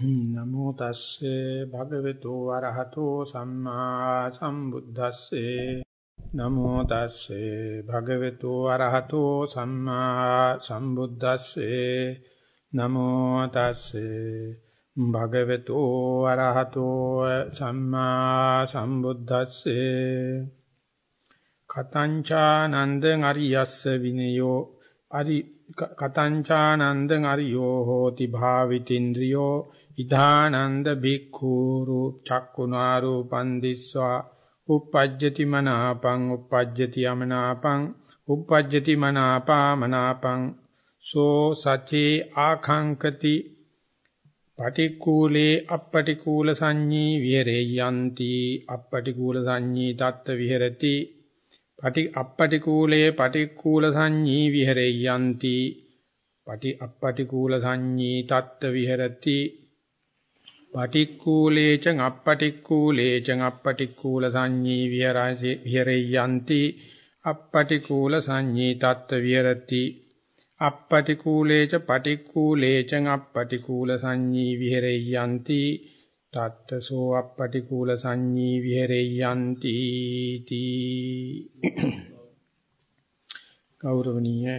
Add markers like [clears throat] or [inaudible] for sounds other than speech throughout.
නමෝ තස්සේ භගවතු වරහතෝ සම්මා සම්බුද්දස්සේ. නමෝ තස්සේ භගවතු වරහතෝ සම්මා සම්බුද්දස්සේ. නමෝ තස්සේ භගවතු වරහතෝ සම්මා සම්බුද්දස්සේ. කතංචානන්දං අරියස්ස විනයෝ අරි කතංචානන්දං අරියෝ හෝති භාවිතින්ද්‍රියෝ ඉධානන්ද භික්ඛූරු චක්කුනා රූපං දිස්වා uppajjati මනාපං uppajjati යමනාපං uppajjati මනාපා මනාපං සෝ සචේ ආඛංකති පටික්කුලේ අප්පටිකූල සංඤී විහෙරෙය්‍යන්ති අප්පටිකූල සංඤී තත්ත විහෙරති පටි අප්පටිකූලේ පටික්කුල සංඤී විහෙරෙය්‍යන්ති පටි අප්පටිකූල සංඤී තත්ත විහෙරති පටික්කුලේච අප්පටික්කුලේච අප්පටික්කුල සංඤී විහරති විහෙරෙය්‍යන්ති අප්පටික්කුල සංඤී තත්ත විහෙරති. අප්පටික්කුලේච පටික්කුලේච අප්පටික්කුල සංඤී විහෙරෙය්‍යන්ති තත්තසෝ අප්පටික්කුල සංඤී විහෙරෙය්‍යන්ති තී. ගෞරවනීය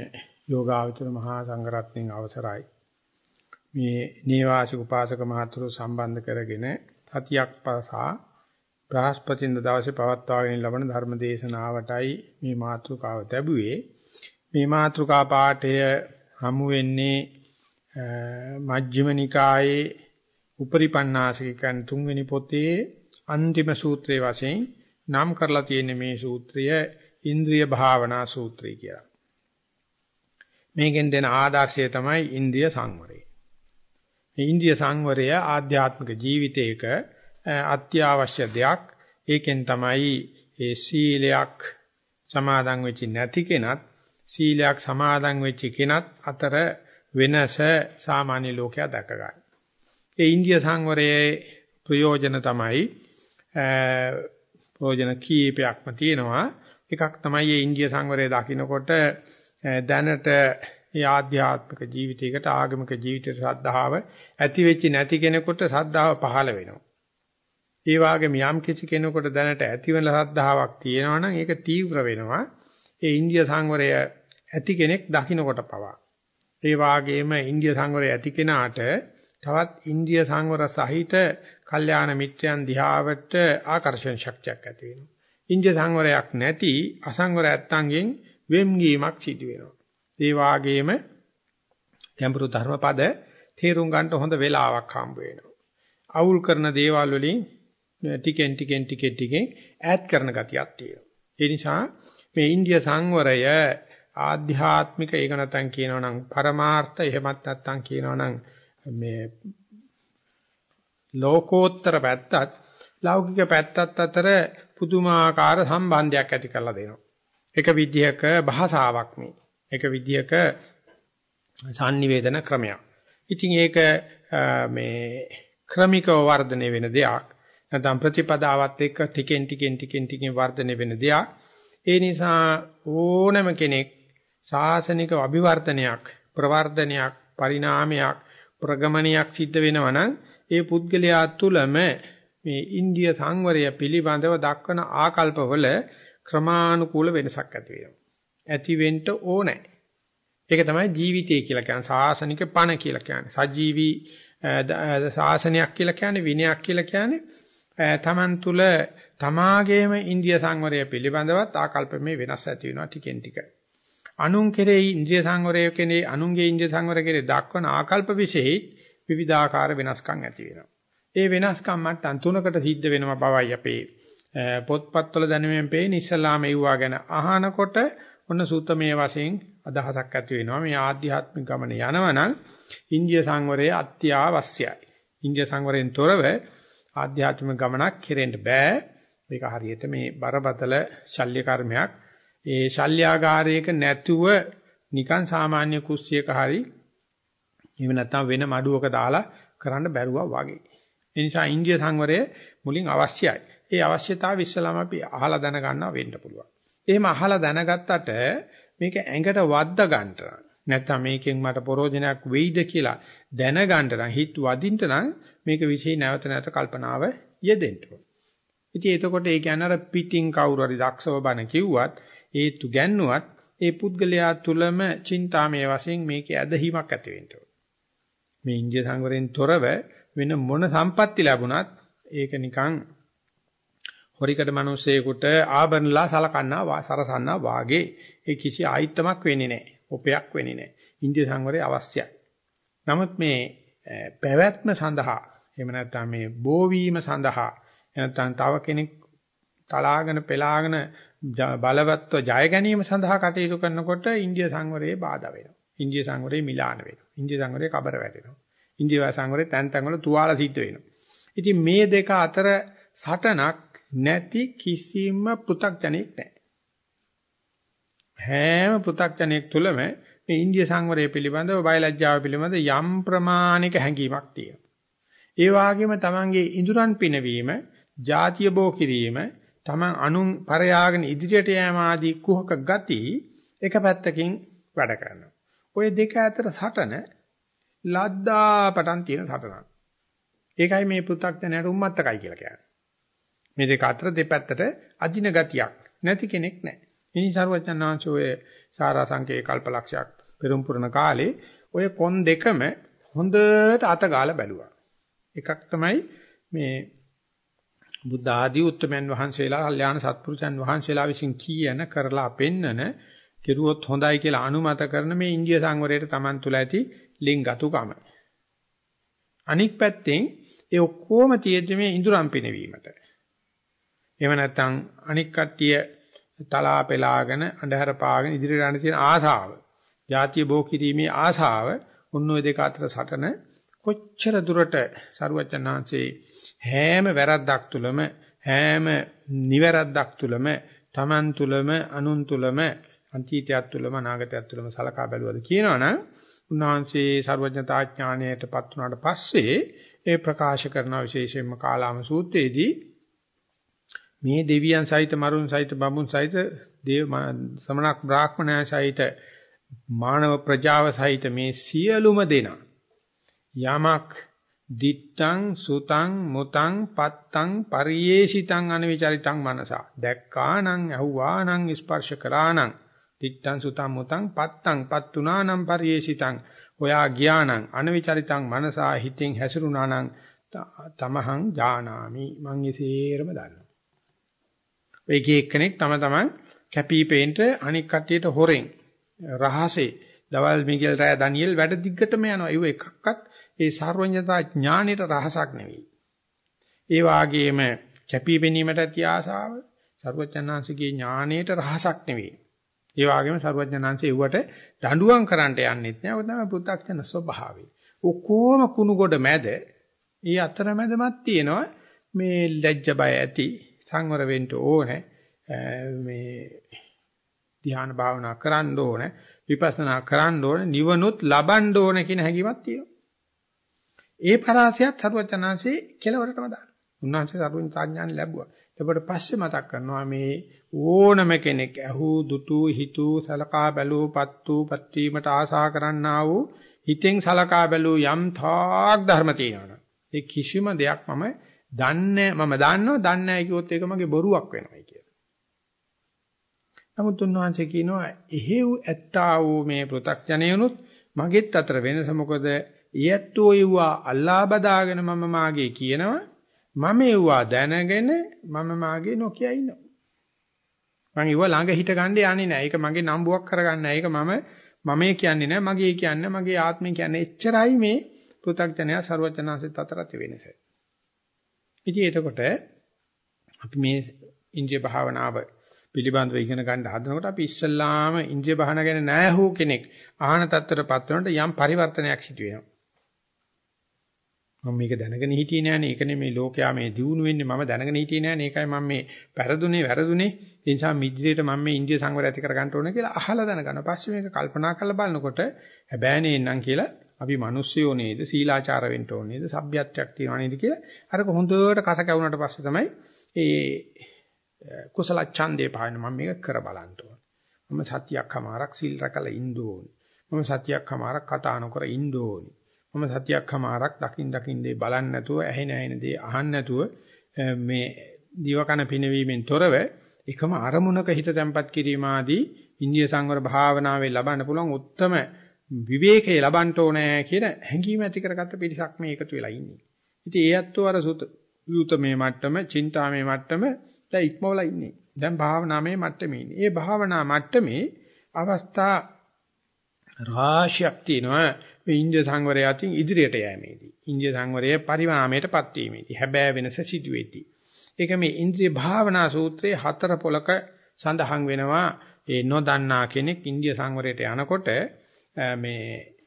යෝගාවචර මහා සංඝරත්නයන් අවසරයි. මේ නේවාසික උපාසක මහතුරු සම්බන්ධ කරගෙන සතියක් පසා බ්‍රහස්පතින්ද දවසේ පවත්වාගෙන ලබන ධර්ම දේශනාවටයි මේ මාතෘකාව ලැබුවේ මේ මාතෘකා පාඨය හමු වෙන්නේ මජ්ක්‍ධිම නිකායේ උපරිපන්නාසික කියන තුන්වෙනි පොතේ අන්තිම සූත්‍රයේ වශයෙන් නම් කරලා තියෙන මේ සූත්‍රය ඉන්ද්‍රිය භාවනා සූත්‍රය කියලා. මේකෙන් දෙන ආදර්ශය තමයි ඉන්ද්‍රිය සංවරය. ඉන්ද්‍රිය සංවරය ආධ්‍යාත්මික ජීවිතයක අත්‍යවශ්‍ය දෙයක්. ඒකෙන් තමයි ඒ සීලයක් සමාදන් වෙච්ච නැති කෙනත් සීලයක් සමාදන් වෙච්ච කෙනත් අතර වෙනස සාමාන්‍ය ලෝකයා දැක ගන්න. ඒ ඉන්ද්‍රිය සංවරයේ ප්‍රයෝජන තමයි ප්‍රයෝජන කීපයක්ම තියෙනවා. එකක් තමයි මේ ඉන්ද්‍රිය සංවරය දකින්නකොට දැනට මේ ආධ්‍යාත්මික ජීවිතයකට ආගමික ජීවිතයට ශ්‍රද්ධාව ඇති වෙච්ච නැති කෙනෙකුට ශ්‍රද්ධාව පහළ වෙනවා. ඒ වගේම යම් කිසි කෙනෙකුට දැනට ඇති වෙන ශ්‍රද්ධාවක් තියෙනවා නම් ඒක තීව්‍ර වෙනවා. ඒ ඉන්දිය සංවරය ඇති කෙනෙක් දකින්නකොට පවා. ඒ වගේම ඉන්දිය සංවරය ඇති කෙනාට තවත් ඉන්දිය සංවර සහිත කල්යාණ මිත්‍රයන් දිහාවට ආකර්ෂණ ශක්තියක් ඇති වෙනවා. ඉන්දිය සංවරයක් නැති අසංවර ඇත්තන්ගෙන් වෙම්ගීමක් සිදු වෙනවා. ඒ වාගේම ගැඹුරු ධර්මපද තේරුම් ගන්නට හොඳ වෙලාවක් හම්බ වෙනවා. අවුල් කරන දේවල් වලින් ටිකෙන් ටිකෙන් ටිකෙන් ටිකෙන් ඈඩ් කරන ගතියක් තියෙනවා. ඒ නිසා මේ ඉන්දිය සංවරය ආධ්‍යාත්මික ඒක නැත්නම් කියනවා නම් පරමාර්ථ එහෙමත් නැත්නම් කියනවා නම් මේ ලෝකෝත්තර පැත්තත් ලෞකික පැත්තත් අතර පුදුමාකාර සම්බන්ධයක් ඇති කරලා දෙනවා. එක විදිහක භාෂාවක් මේ. ඒක විදියක sannivedana ක්‍රමයක්. ඉතින් ඒක මේ ක්‍රමිකව වර්ධනය වෙන දෙයක්. නැත්නම් ප්‍රතිපදාවත් එක්ක ටිකෙන් ටිකෙන් ටිකෙන් ටිකෙන් වර්ධනය වෙන දෙයක්. ඒ නිසා ඕනම කෙනෙක් සාසනික අභිවර්ධනයක්, ප්‍රවර්ධනයක්, පරිණාමයක්, ප්‍රගමනයක් සිද්ධ වෙනවා නම් ඒ පුද්ගලයා තුළම මේ ඉන්දිය සංවරය පිළිබඳව දක්වන ආකල්පවල ක්‍රමානුකූල වෙනසක් ඇති වෙනවා. ඇති වෙන්න ඕනේ. ඒක තමයි ජීවිතය කියලා කියන්නේ සාසනික පණ කියලා කියන්නේ. සජීවී සාසනයක් කියලා කියන්නේ විනයක් කියලා කියන්නේ තමන් තුල තමාගේම ඉන්දිය සංවරය පිළිබඳවත් ආකල්පමේ වෙනස් ඇති වෙනවා ටිකෙන් ටික. අනුන් කෙරෙහි ඉන්ද්‍රිය සංවරය කෙනේ අනුන්ගේ ඉන්ද්‍රිය සංවරය කෙරේ දක්වන ආකල්ප විශේෂයි විවිධාකාර වෙනස්කම් ඇති වෙනවා. ඒ වෙනස්කම් මට්ටම් තුනකට සිද්ධ වෙනවා බවයි අපේ පොත්පත්වල දැනුමෙන් පේන ඉස්ලාම එව්වා ගැන අහනකොට ඔන්න සූතමේ වශයෙන් අදහසක් ඇති වෙනවා මේ ආධ්‍යාත්මික ගමන යනවනම් ඉන්දිය සංවරය අත්‍යවශ්‍යයි. ඉන්දිය සංවරයෙන් තොරව ආධ්‍යාත්මික ගමනක් කෙරෙන්න බෑ. මේක හරියට මේ බරපතල ශල්‍ය කර්මයක්. ඒ ශල්‍යාගාරයක නැතුව නිකන් සාමාන්‍ය කුස්සියක හරි එහෙම නැත්නම් වෙන මඩුවක දාලා කරන්න බැරුවා වගේ. ඒ නිසා ඉන්දිය සංවරය මුලින් අවශ්‍යයි. ඒ අවශ්‍යතාවය ඉස්සලාම අපි අහලා දැනගන්නවා වෙන්න පුළුවන්. එහෙම අහලා දැනගත්තට මේක ඇඟට වද්දා ගන්න නැත්නම් මේකෙන් මට ප්‍රෝජනයක් වෙයිද කියලා දැනගන්න නම් හිත වදින්න නම් මේක વિશે නැවත නැවත කල්පනාව යෙදෙන්න ඕන. ඉතින් එතකොට ඒ කියන්නේ අර පිටින් කවුරු හරි දක්ෂව බණ කිව්වත් ඒතු ගැන්නුවත් ඒ පුද්ගලයා තුලම චින්තාමය වශයෙන් මේකේ ඇදහිමක් ඇති වෙන්න ඕන. මේ ඉන්දිය සංවරයෙන් තොරව වෙන මොන සම්පatti ලැබුණත් ඒක නිකන් හොරිකට මිනිස්සෙකුට ආභරණලා සලකන්නා සරසන්නා වාගේ ඒ කිසි ආයිත්තමක් වෙන්නේ නැහැ. ඔපයක් වෙන්නේ නැහැ. ඉන්දිය සංවරය අවශ්‍යයි. නමුත් මේ පැවැත්ම සඳහා එහෙම නැත්නම් මේ බෝවීම සඳහා නැත්නම් තව කෙනෙක් තලාගෙන පෙලාගෙන බලවත්ව ජය ගැනීම සඳහා කටයුතු කරනකොට ඉන්දිය සංවරයේ බාධා වෙනවා. ඉන්දිය සංවරයේ මිලාන වෙනවා. ඉන්දිය සංවරයේ කබර වැටෙනවා. ඉන්දිය සංවරයේ තැන් තැන් වල තුවාල සිද්ධ වෙනවා. ඉතින් මේ දෙක අතර සටනක් නැති කිසිම පෘ탁ජනෙක් නැහැ. හැම පෘ탁ජනෙක් තුළම මේ ඉන්දිය සංවරය පිළිබඳව බයලජ්ජාව පිළිබඳ යම් ප්‍රමාණික හැඟීමක් තියෙනවා. ඒ වගේම තමන්ගේ ඉඳුරන් පිනවීම, ಜಾතිය බෝ කිරීම, තමන් අනුන් පරයාගෙන ඉදිරියට යෑම ආදී කුහක ගති එක පැත්තකින් වැඩ කරනවා. ওই දෙක අතර සටන ලද්දා පටන් තියෙන සටනක්. ඒකයි මේ පෘ탁ජනයට උම්මත්තකයි කියලා කියන්නේ. මේ දෙක අතර දෙපැත්තට අදින ගතියක් නැති කෙනෙක් නැහැ. ඉනි සරුවචනාංශ ඔය සාරාංශකේ කල්පලක්ෂයක් පෙරම් පුරන කාලේ ඔය කොන් දෙකම හොඳට අත ගාලා බැලුවා. එකක් තමයි මේ බුද්ධ ආදී උත්තමයන් වහන්සේලා කල්යාණ සත්පුරුෂයන් වහන්සේලා විසින් කීයන කරලා පෙන්නන කෙරුවොත් හොඳයි කියලා අනුමත කරන මේ ඉන්දිය සංවරයට Taman තුල ඇති ලිංගතුකම. අනික් පැත්තෙන් ඒ ඔක්කොම තියෙද්දි මේ ඉඳුරම් පිනවීමට. එහෙම නැත්නම් අනික් කට්ටිය තලා පෙලාගෙන අඳුර පාගෙන ඉදිරියට යන තියෙන ආසාව. ಜಾතිය බෝ කිරීමේ ආසාව උන් ඔය දෙක අතර සටන කොච්චර දුරට සරුවචනාංශේ හැම වැරද්දක් තුලම හැම නිවැරද්දක් තුලම Taman තුලම අනුන් තුලම අතීතයත් තුලම අනාගතයත් තුලම සලකා බැලුවද කියනවනම් උන්වහන්සේ සර්වඥතා ඥාණයටපත් වුණාට පස්සේ ඒ ප්‍රකාශ කරන විශේෂයෙන්ම කාලාම සූත්‍රයේදී මේ දෙවියන් සහිත මරුන් සහිත බඹුන් සහිත දේව සමනක් බ්‍රාහ්මණය සහිත මානව ප්‍රජාව සහිත මේ සියලුම දෙනා යමක් දිත්තං සුතං මුතං පත්තං පරියේෂිතං අනවිචරිතං මනසා. දැක්කානං ඇහුවානං ස්පර්ශ කරානං දිත්තං සුතං මුතං පත්තං පත්තුනානං පරියේෂිතං ඔයා ගියානං අනවිචරිතං මනසා හිතෙන් හැසිරුණානං තමහං ජානාමි. මං එසේරම දන්නවා. ඒක එක්කෙනෙක් තම තමන් කැපිපේන්ට අනික් කට්ටියට හොරෙන් රහසේ දවල් මිගෙල් රෑ ඩැනියෙල් වැඩ දිග්ගටම යනවා. ඒව එකක්වත් ඒ සර්වඥතා ඥානෙට රහසක් නෙවෙයි. ඒ වාගේම කැපිපෙනීමට ඇති ආසාව සර්වඥාන්සේගේ ඥානෙට රහසක් නෙවෙයි. ඒ වාගේම සර්වඥාන්සේ ඒවට දඬුවම් කරන්නට යන්නෙත් නෑ. ඔය තමයි පුත්තක්ෂණ ස්වභාවය. ඔක්කොම කුණු ගොඩ මැද ඊ අතරමැදමත් තියෙනවා මේ ලැජ්ජ බය ඇති සංවර වෙන්න ඕනේ. මේ ධ්‍යාන භාවනා කරන්න ඕනේ. විපස්සනා කරන්න ඕනේ. නිවනුත් ලබන්න ඕනේ කියන හැඟීමක් තියෙනවා. ඒ පරාසයත් සරුවචනාංශේ කෙලවරටම දාන. උන්වහන්සේ සරුවෙන් තාඥාන ලැබුවා. ඊට පස්සේ මතක් කරනවා මේ ඕනම කෙනෙක් ඇහු දුටු හිතු සලකා බැලූ පත්තු පත්වීමට ආසා කරන්නා වූ හිතෙන් සලකා බැලූ යම් තාක් ධර්ම තියෙනවා. ඒ කිසිම දෙයක් මම දන්නේ මම දන්නවා දන්නේ නැහැ කිව්වොත් ඒක මගේ බොරුවක් වෙනවයි කියලා. නමුත් උන්වහන්සේ කියනවා එහෙව් ඇත්තා වූ මේ පෘ탁ජනයනොත් මගෙත් අතර වෙනස මොකද ඊයත්ෝ යුවා අල්ලා බදාගෙන මම මාගේ කියනවා මම යුවා දැනගෙන මම මාගේ නොකිය ඉනවා. මම යුවා ළඟ හිට ගන්න යන්නේ නැහැ. ඒක මගේ නම්බුවක් කරගන්න නැහැ. ඒක මම මමේ කියන්නේ නැහැ. මගේ කියන්නේ මගේ ආත්මය කියන්නේ එච්චරයි මේ පෘ탁ජනයා ਸਰවඥාන්සෙත් අතර ඇති වෙනස. ඉතින් එතකොට අපි මේ ඉන්ද්‍රිය භාවනාව පිළිබඳව ඉගෙන ගන්න හදනකොට අපි ඉස්සල්ලාම ඉන්ද්‍රිය භාවන ගැන නැහැ කෙනෙක් ආහන තත්ත්වයටපත් වෙනකොට යම් පරිවර්තනයක් සිදු වෙනවා. මම මේක දැනගෙන හිටියේ නෑනේ. ඒක නෙමෙයි ලෝකයා මේ දියුණු වෙන්නේ මම දැනගෙන හිටියේ නෑනේ. ඒකයි මම මේ වැරදුනේ වැරදුනේ. ඒ නිසා මිද්‍රියට මම මේ ඉන්ද්‍රිය සංවරය ඇති කර ගන්න ඕනේ කියලා අහලා දැනගන්න. පස්සේ මේක කල්පනා කරලා බලනකොට හැබෑනේ නං කියලා අපි මිනිස්සයෝ නේද? සීලාචාර වෙන්න ඕනේ නේද? සભ્યත්වයක් තියනවා නේද කියලා. අරක හොඳට කස කැවුනට පස්සේ තමයි ඒ කුසල ඡන්දේ පාන මම මේක කර බලන්න ඕන. මම සතියක් හමාරක් සීල් රැකලා ඉන්න ඕනේ. මම සතියක්මාරක් කතා නොකර ඉන්න ඕනි. මම සතියක්මාරක් දකින් දකින් දේ බලන්නේ නැතුව ඇහෙන ඇහෙන දේ අහන්න නැතුව මේ දිවකන පිනවීමෙන් තොරව එකම අරමුණක හිත තැම්පත් කිරීම ආදී ඉන්දිය සංවර භාවනාවේ ලබන්න පුළුවන් උත්තරම විවේකයේ ලබන්න ඕනේ කියන හැඟීම ඇති කරගත්ත පිරිසක් මේ එකතු වෙලා ඉන්නේ. ඉතින් ඒ අත්ව අර සුත යුතමේ මට්ටම, චින්තාමේ මට්ටම දැන් ඉක්මවලා ඉන්නේ. දැන් භාවනාමේ මට්ටමේ ඉන්නේ. ඒ භාවනා මට්ටමේ අවස්ථා රාශියක් තියෙනවා මේ ඉන්දිය සංවරය අතින් ඉදිරියට යෑමේදී. ඉන්දිය සංවරයේ පරිණාමයටපත් වීමේදී. හැබෑ වෙනස සිදුවේදී. ඒක මේ ඉන්ද්‍රිය භාවනා සූත්‍රයේ හතර පොලක සඳහන් වෙනවා. ඒ නොදන්නා කෙනෙක් ඉන්දිය සංවරයට යනකොට මේ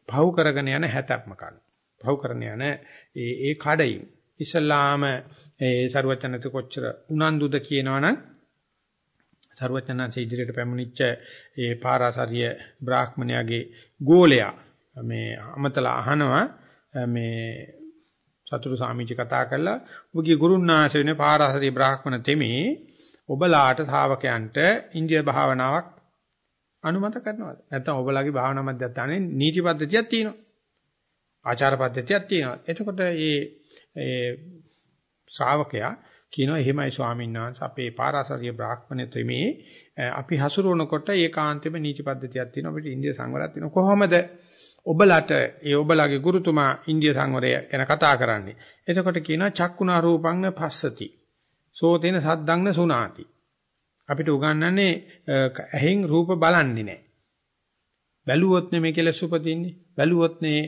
පහු කරගෙන යන හැතක්ම කන. පහු කරන යන ඒ ඒ කඩයින් ඉස්ලාම ඒ ਸਰවචනත කොච්චර උනන්දුද කියනවනම් ਸਰවචනanse ඉදිරියට පැමිණිච්ච ඒ පාරාසාරිය බ්‍රාහ්මණයාගේ ගෝලයා මේ අමතලා අහනවා මේ සතුරු සාමිච්ච කතා කරලා ඔබගේ ගුරුන්නාශ වෙන පාරාසාරිය බ්‍රාහ්මණ තෙමේ ඔබලාට ශාවකයන්ට ඉන්දිය භාවනාවක් අනුමත කරනවද? නැත්නම් ඔබලාගේ භාවනා මධ්‍යස්ථානයේ නීති පද්ධතියක් තියෙනවා. ආචාර පද්ධතියක් තියෙනවා. එතකොට මේ ඒ ශ්‍රාවකයා කියනවා එහෙමයි ස්වාමීන් වහන්සේ අපේ පාරාසරිය බ්‍රාහ්මණයතුමේ අපි හසුරුවනකොට ඒකාන්තෙම නීති පද්ධතියක් තියෙනවා. අපිට ඉන්දිය සංවරයක් තියෙනවා. කොහොමද? ඔබලට ඒ ඔබලාගේ ගුරුතුමා ඉන්දිය සංවරය ගැන කතා කරන්නේ. එතකොට කියනවා චක්කුණා රූපං පස්සති සෝතේන සද්දං සුනාති. අපිට උගන්වන්නේ ඇහෙන් රූප බලන්නේ නැහැ බැලුවොත් නෙමෙයි කියලා සුපදින්නේ බැලුවොත් නේ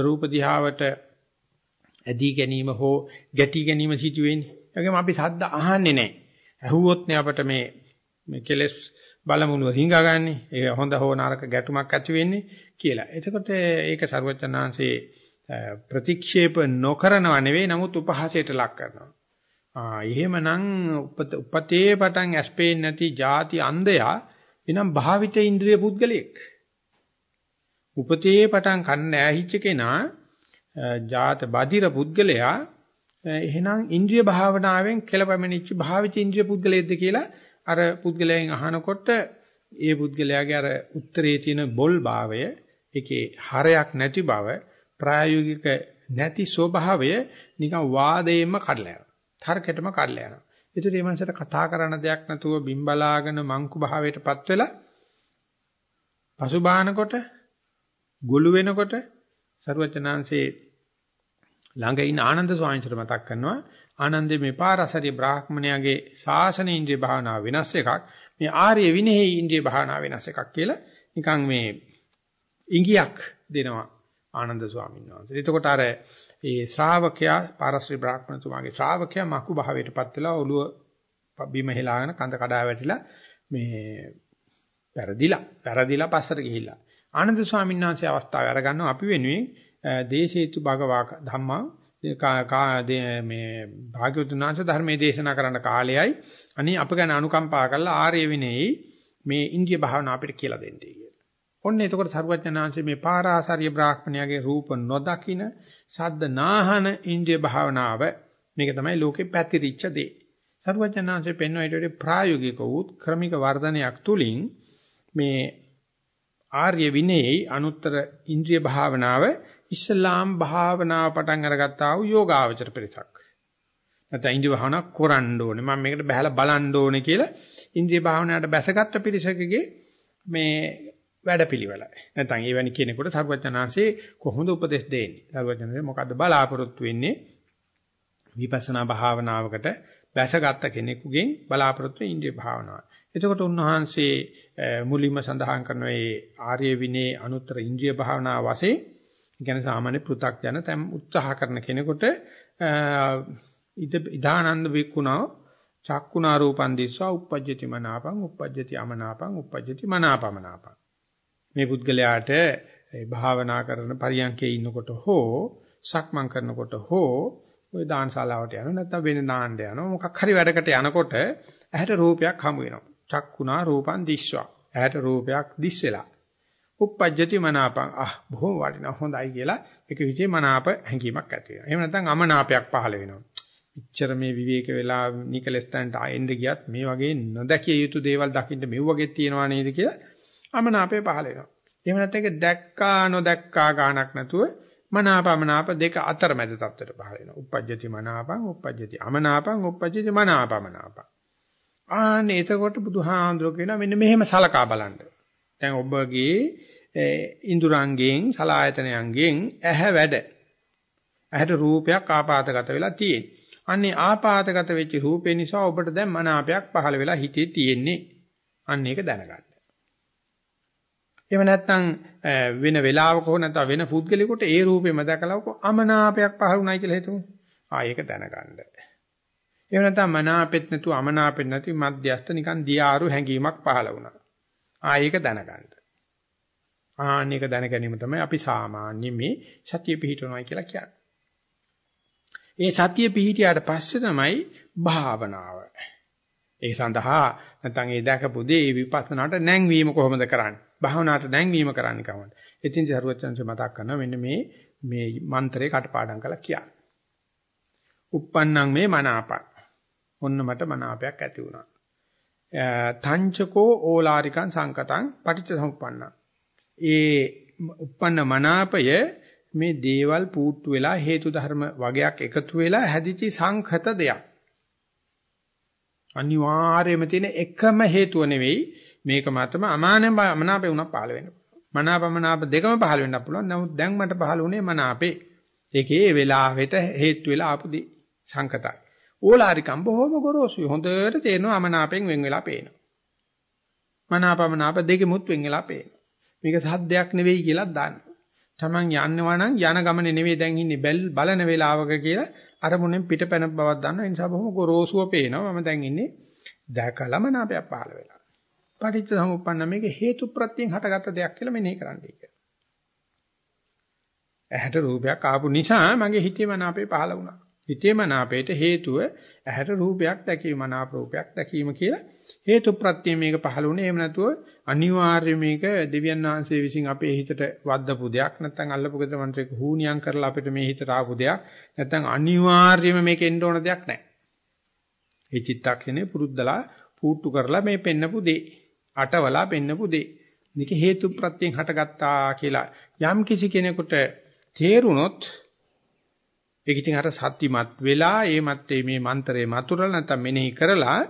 රූප දිහාවට ඇදී ගැනීම හෝ ගැටි ගැනීම සිදු වෙන්නේ. ඒකම අපි ශබ්ද අහන්නේ නැහැ. ඇහුවොත් නේ අපිට මේ මේ කෙලස් බලමුණුව රිංගාගන්නේ. ඒ හොඳ හෝ නරක ගැටුමක් ඇති වෙන්නේ කියලා. එතකොට ඒක ਸਰවචනාංශේ ප්‍රතික්ෂේප නොකරනව නෙවෙයි නමුත් උපහාසයට ලක් කරනවා. ආ එහෙමනම් උපතේ පටන් ඇස්පේන් නැති ಜಾති අන්ධයා එනම් භාවිත ඉන්ද්‍රිය පුද්ගලයෙක්. උපතේ පටන් කන්න ඇහිච්ච කෙනා ජාත බදිර පුද්ගලයා එහෙනම් ඉන්ද්‍රිය භාවනාවෙන් කෙලපැමිණිච්ච භාවිත ඉන්ද්‍රිය පුද්ගලයෙක්ද කියලා අර පුද්ගලයන් අහනකොට ඒ පුද්ගලයාගේ අර උත්තරේ තියෙන බොල් භාවය ඒකේ හරයක් නැති බව ප්‍රායෝගික නැති ස්වභාවය නිකන් වාදයෙන්ම කඩලා යනවා. තර්කයටම කඩලා යනවා. ඒතර මේ මනසට කතා කරන්න දෙයක් නැතුව බිම්බලාගෙන මංකු භාවයටපත් වෙලා පසුබාහනකොට ගොළු වෙනකොට සරුවචනාංශේ ළඟ ඉන්න ආනන්ද ස්වාමීන්ට මතක් කරනවා ආනන්දේ මේ පාරසරිය බ්‍රාහ්මණයාගේ ශාසන ඉන්ද්‍රිය භාවනාව වෙනස් එකක් මේ ආර්ය විනේහි ඉන්ද්‍රිය භාවනාව වෙනස් එකක් කියලා නිකන් මේ ඉඟියක් දෙනවා ආනන්ද ස්වාමීන් වහන්සේ. එතකොට අර ඒ ශ්‍රාවකයා පාරශ්‍රී බ්‍රාහ්මණතුමාගේ ශ්‍රාවකයා මකු භාවයටපත් වෙලා ඔළුව බිම හෙලාගෙන කඳ කඩා වැටිලා මේ පෙරදිලා පෙරදිලා පස්සට ගිහිල්ලා ආනන්ද ස්වාමීන් වහන්සේ අවස්ථාව අරගන්නවා අපි වෙනුවෙන් දේශේතු භගවා ධම්මා මේ භාග්‍යවතුන් වහන්සේ ධර්මයේ දේශනා කරන්න කාලයයි අනේ අප ගැන අනුකම්පා කරලා ආර්ය විනේයි මේ ඉන්දිය භාවනාව අපිට කියලා දෙන්නේ කියලා. ඔන්න එතකොට සරුවඥාන්සේ මේ පාරාසාරිය බ්‍රාහ්මණයාගේ රූප නොදකින සද්ද නාහන ඉන්දිය භාවනාව මේක තමයි ලෝකේ පැතිරිච්ච දේ. සරුවඥාන්සේ පෙන්වන ඊට ප්‍රායෝගික වූ ක්‍රමික වර්ධනයක් තුලින් මේ ආර්ය විනේයි අනුත්තර ඉන්ද්‍රිය භාවනාව ඉස්ලාම් භාවනාව පටන් අරගත්තා වූ යෝගාවචර පිරිසක්. නැත්නම් ඉන්ද්‍රිය භාවනා කරන්න ඕනේ. මම මේකට බහැලා බලන්න ඕනේ කියලා ඉන්ද්‍රිය භාවනාවට බැසගත්තු පිරිසකගේ මේ වැඩපිළිවෙලයි. නැත්නම් ඒ වැනි කෙනෙකුට සර්වඥාන්සේ කොහොමද උපදෙස් දෙන්නේ? සර්වඥාන්සේ මොකද්ද බලාපොරොත්තු වෙන්නේ? විපස්සනා භාවනාවකට බැසගත්ත කෙනෙකුගෙන් බලාපොරොත්තු ඉන්ද්‍රිය භාවනාව. එතකොට උන්වහන්සේ මුලින්ම සඳහන් කරන මේ ආර්ය විනේ අනුත්තර ඉන්ද්‍රිය භාවනා වශයෙන් කියන සාමාන්‍ය පෘ탁ජන තම් උත්සාහ කරන කෙනෙකුට ඉදානන්ද වික්ුණා චක්කුණා රූපං දිස්වා uppajjati මනාපං uppajjati අමනාපං uppajjati මනාපමනාපං මේ පුද්ගලයාට භාවනා කරන පරියන්කේ ඉන්නකොට හෝ සක්මන් කරනකොට හෝ ওই දානශාලාවට යනවා නැත්නම් වෙන දාන්න යනවා. මොකක් හරි වැඩකට යනකොට ඇහැට රූපයක් හමු වෙනවා. චක්කුණා රූපං දිස්වා. ඇහැට රූපයක් දිස් වෙලා uppajjati මනාපං. ආ බොහොම වටිනා හොඳයි කියලා ඒක විදිහේ මනාප හැඟීමක් ඇති වෙනවා. එහෙම නැත්නම් අමනාපයක් පහළ වෙනවා. ඉච්චර මේ විවේක වෙලා නිකලස්තන්ට ආයෙන්න ගියත් මේ වගේ නොදැකිය යුතු දේවල් දකින්න මෙව වගේ තියනවා නේද කියලා අමනාපය පහළ වෙනවා. එහෙම නැත්නම් ඒක දැක්කා නොදැක්කා ගාණක් නැතුව මනාපමනාප දෙක අතරමැද තත්ත්වයට පහළ වෙනවා. uppajjati මනාපං, uppajjati අමනාපං, uppajjati මනාපමනාපං. ආන්නේ එතකොට බුදුහාඳුර කියනවා මෙන්න මෙහෙම සලකා බලන්න. දැන් ඔබගේ ඉඳුරංගෙන් සලායතනයන්ගෙන් ඇහැ වැඩ. ඇහැට රූපයක් ආපాతගත වෙලා තියෙන්නේ. අන්නේ ආපాతගත වෙච්ච රූපේ නිසා ඔබට දැන් මනාපයක් පහළ වෙලා හිතේ තියෙන්නේ. අන්න ඒක දැනගන්න. එහෙම නැත්නම් වෙන වෙලාවක හෝ නැත්නම් වෙන පුද්ගලෙකුට ඒ රූපෙම දැකලා කො අමනාපයක් පහළ වුණයි කියලා හිතමු. ආ ඒක දැනගන්න. එහෙම නැත්නම් මනාපෙත් නැතුව අමනාපෙත් නැති මධ්‍යස්ත නිකන් දියාරු හැඟීමක් පහළ වුණා. ආ ඒක දැනගන්න. ආන්න ඒක දැන ගැනීම තමයි අපි සාමාන්‍ය මේ සතිය පිහිටවනවා කියලා කියන්නේ. ඒ සතිය පිහිටියාට පස්සේ තමයි භාවනාව. ඒ සඳහා නැත්නම් ඒ දැකපු දේ විපස්සනාට නැංවීම කොහොමද කරන්නේ? භාවනාවට නැංවීම කරන්නේ කොහොමද? ඉතින් සරුවචන්සේ මතක් කරනවා මෙන්න මේ මේ මන්ත්‍රේ කටපාඩම් කරලා කියන්නේ. uppannam මේ මනාපං. ඔන්න මට මනාපයක් ඇති වුණා. තංචකෝ ඕලාරිකං සංකතං පටිච්චසමුප්පන්නං. ඒ uppන්න මනාපය මේ දේවල් පූට්ටු වෙලා හේතු ධර්ම වගයක් එකතු වෙලා හැදිච්ච සංඛත දෙයක්. අනිවාර්යයෙන්ම තියෙන එකම හේතුව නෙවෙයි මේක මතම අමාන මනාපේ උනක් පහළ වෙන්න පුළුවන්. මනාපමනාප දෙකම පහළ වෙන්නත් පුළුවන්. නමුත් දැන් මට පහළ වුණේ මනාපේ. ඒකේ වෙලාවෙට හේතු වෙලා ආපු දේ සංකතයි. ඕලාරිකම් බොහොම ගොරෝසුයි. හොඳට තේරෙනවා අමනාපෙන් වෙන් වෙලා පේනවා. මනාපමනාප දෙකෙමුත් වෙන් වෙලා පේනවා. මේක සද්දයක් නෙවෙයි කියලා දාන්න. Taman යන්නවා නම් යන ගමනේ නෙවෙයි දැන් ඉන්නේ බලන වේලාවක කියලා අරමුණෙන් පිටපැන බවක් දන්න නිසා බොහොම ගොරෝසුව පේනවා. මම දැන් ඉන්නේ දැකලම නාපයක් පහළ වෙලා. පටිච්ච සමුප්පන්න මේක හේතු ප්‍රත්‍යයෙන් හටගත්ත දෙයක් කියලා මෙනෙහි කරන්නයි කියලා. ඇහැට රූපයක් ආපු නිසා මගේ හිතේ මනාපේ පහළ වුණා. හිතේ මනාපයට හේතුව ඇහැට රූපයක් දැකීම මනාප රූපයක් දැකීම කියලා හේතු ප්‍රත්‍යයෙන් මේක පහළ වුණේ. එහෙම නැතුව අනිවාර්යයෙන් මේක දෙවියන් වහන්සේ විසින් අපේ හිතට වද්දපු දෙයක් නැත්නම් අල්ලපු ගෙදර මන්ත්‍රයක හූනියම් කරලා අපිට මේ හිතට ආපු දෙයක් නැත්නම් අනිවාර්යයෙන්ම මේක එන්න ඕන දෙයක් නැහැ. ඒ චිත්තක්ෂණේ පුරුද්දලා පූට්ටු කරලා මේ පෙන්නපු දේ අටවලා පෙන්නපු දේ. මේක හේතු ප්‍රත්‍යයෙන් හටගත්තා කියලා යම් කිසි කෙනෙකුට තේරුනොත් ඒක ඉතින් අර සත්‍යමත් වෙලා ඒ මත්තේ මේ මන්ත්‍රේ මතුරලා නැත්නම් මෙනෙහි කරලා